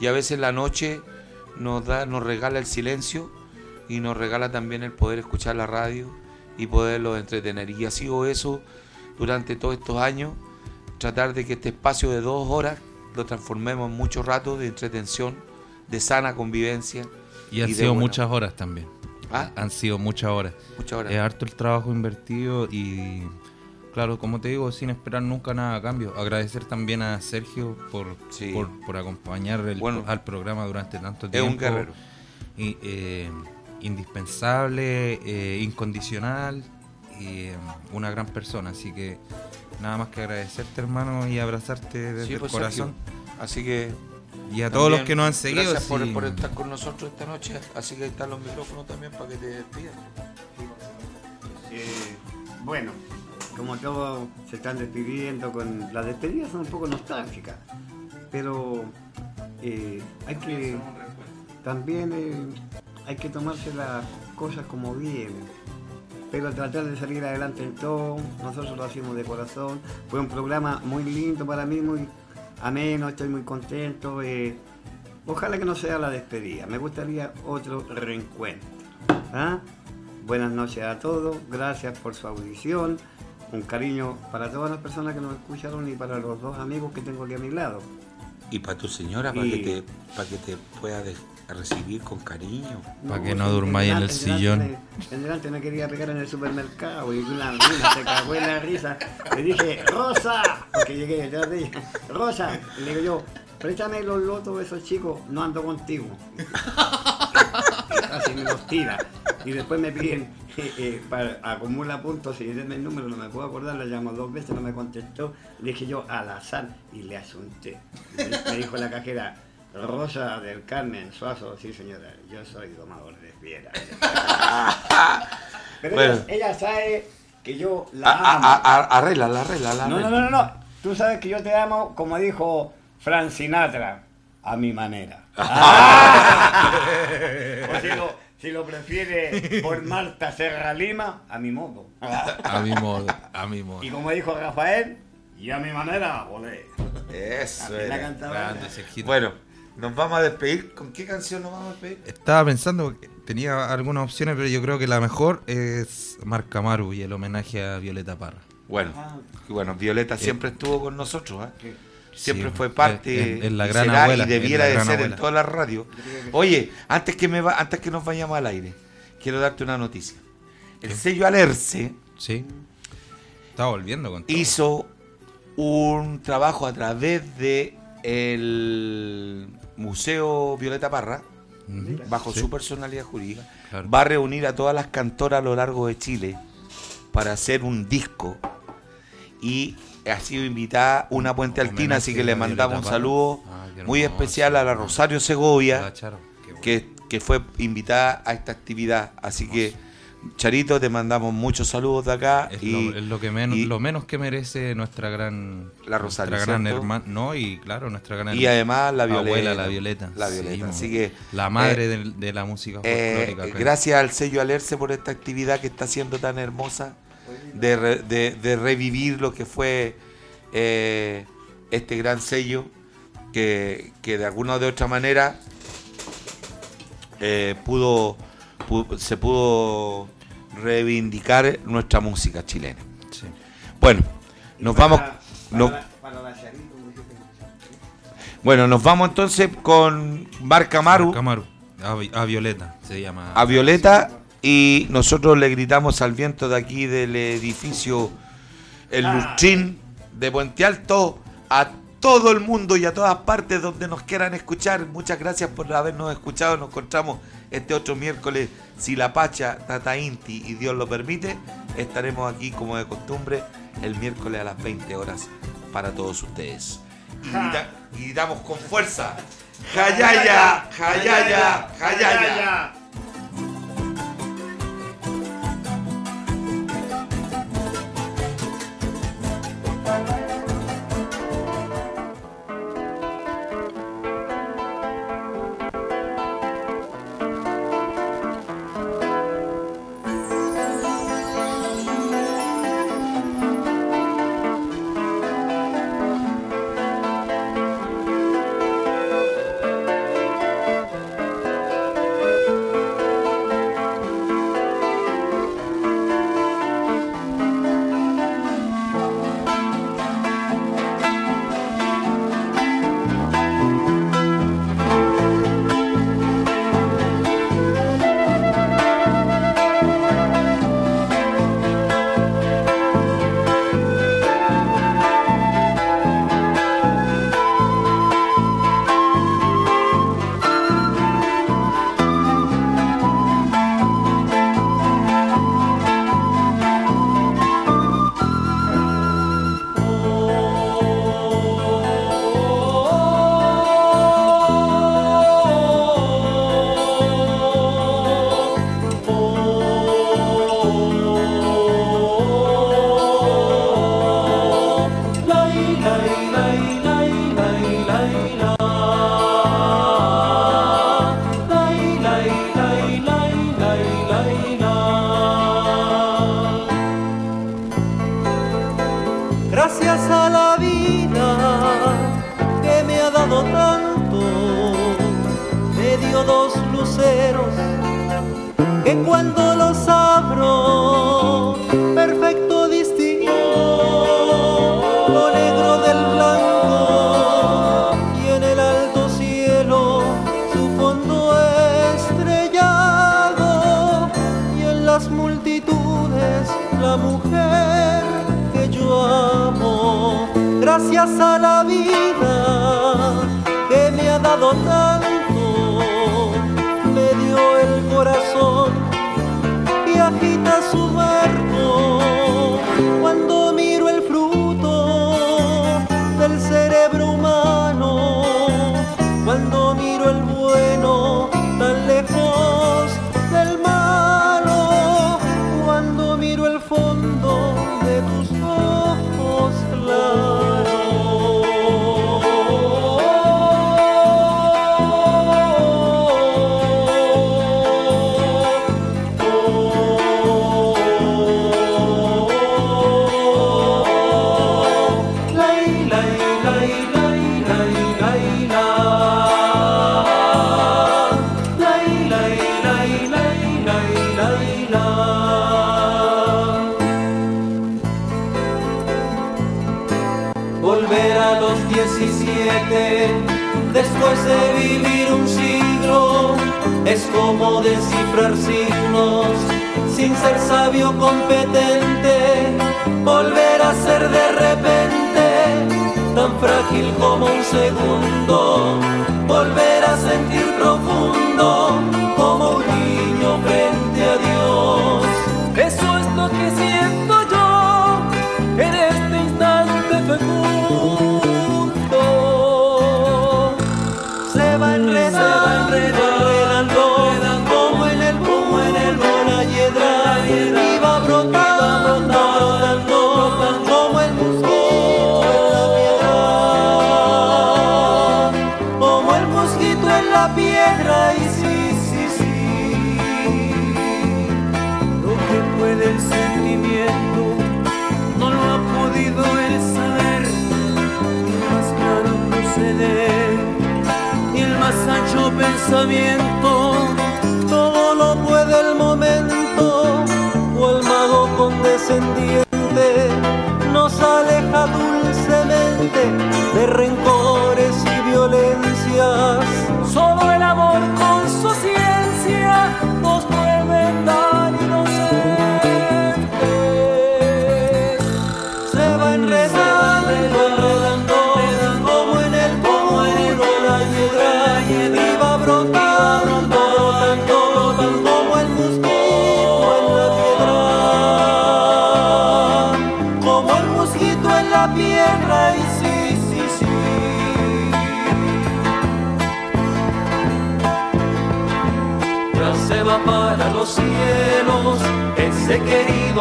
Y a veces la noche nos da, nos regala el silencio y nos regala también el poder escuchar la radio y poderlo entretener. Y ha sido eso durante todos estos años, tratar de que este espacio de dos horas lo transformemos en mucho rato de entretención, de sana convivencia. Y han sido buena- muchas horas también. ¿Ah? Han sido muchas horas. Muchas horas. Es harto el trabajo invertido y, claro, como te digo, sin esperar nunca nada a cambio. Agradecer también a Sergio por, Sí. por, por acompañar el- Bueno, al programa durante tanto es tiempo. un guerrero. Y, eh, indispensable, eh, incondicional y eh, una gran persona. Así que nada más que agradecerte, hermano, y abrazarte desde Sí, el pues, corazón. Sergio. Así que Y a todos los que nos han seguido. Gracias por, sí. por estar con nosotros esta noche. Así que ahí están los micrófonos también para que te despidas. Eh, bueno, como todos se están despidiendo, con las despedidas son un poco nostálgicas, pero eh, hay que también eh, hay que tomarse las cosas como vienen, pero tratar de salir adelante en todo. Nosotros lo hacemos de corazón. Fue un programa muy lindo para mí, muy ameno, estoy muy contento. eh, ojalá que no sea la despedida, me gustaría otro reencuentro. ¿ah? Buenas noches a todos, gracias por su audición, un cariño para todas las personas que nos escucharon y para los dos amigos que tengo aquí a mi lado. Y para tu señora, para que te, para que te pueda recibir con cariño. Pa' que no durmáis en el sillón. delante me- En delante me quería pegar en el supermercado y una mina se cagó en la risa. Le dije, Rosa, porque llegué detrás de ella. Rosa, y le digo yo, préstame los lotos de esos chicos, no ando contigo. Y casi me los tira. Y después me piden, eh, eh, para acumula puntos y denme el número, no me puedo acordar, le llamo dos veces, no me contestó. Le dije yo, al azar, y le asunté. Me dijo la cajera, Rosa del Carmen Suazo, sí señora, yo soy domador de fieras. Pero Bueno. ella, ella sabe que yo la A- amo. a- a- Arréglala, arréglala. No, no, no, no, no. Tú sabes que yo te amo, como dijo Frank Sinatra, a mi manera. o si lo, si lo prefiere por Marta Serra Lima, a mi modo. A mi modo, a mi modo. y como dijo Rafael, y a mi manera, olé. Eso la cantaba. Bueno, nos vamos a despedir. ¿Con qué canción nos vamos a despedir? Estaba pensando tenía algunas opciones, pero yo creo que la mejor es Marca Maru y el homenaje a Violeta Parra. Bueno, y bueno, Violeta siempre estuvo con nosotros, ¿eh? Siempre Sí, fue parte es la y gran será abuela, y debiera de ser abuela. en todas las radios. Oye, antes que me va, antes que nos vayamos al aire, quiero darte una noticia. El sello Alerce Sí. Estaba volviendo con todo. hizo un trabajo a través de el Museo Violeta Parra, bajo sí, su personalidad jurídica, claro. va a reunir a todas las cantoras a lo largo de Chile para hacer un disco y ha sido invitada una Puente Altina, así que le mandamos un Violeta saludo Ah, muy especial a la Rosario Segovia, Charo, bueno. que, que fue invitada a esta actividad. Así que, Charito, te mandamos muchos saludos de acá. Es, y, lo, es lo que menos, y- lo menos que merece nuestra gran La Rosario, nuestra gran hermana, no y claro nuestra gran y además la Violeta. abuela la Violeta, La sí, Violeta. así que la madre eh, de, de la música Eh, gracias al sello Alerce por esta actividad que está siendo tan hermosa de, re- de- de revivir lo que fue eh, este gran sello que, que de alguna de otra manera eh, pudo, se pudo reivindicar nuestra música chilena. Sí. Bueno, nos Para- vamos. para no- la- para la Charito, bueno, nos vamos entonces con Marca Maru. Marca Maru, a, Vi- a Violeta se llama. a Violeta y nosotros le gritamos al viento de aquí del edificio El Ah. Lustrín de Puente Alto a todo el mundo y a todas partes donde nos quieran escuchar. Muchas gracias por habernos escuchado. Nos encontramos este otro miércoles, si la Pacha, Tata Inti y Dios lo permite. Estaremos aquí como de costumbre el miércoles a las 20 horas para todos ustedes. Y, grita- y gritamos con fuerza. Jayaya, jayaya, jayaya. enredar. todo lo puede el momento, o el mago condescendiente nos aleja dulcemente de rencor.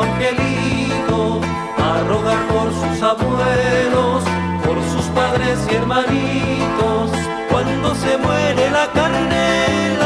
pequeñito angelito a rogar por sus abuelos, por sus padres y hermanitos, cuando se muere la carne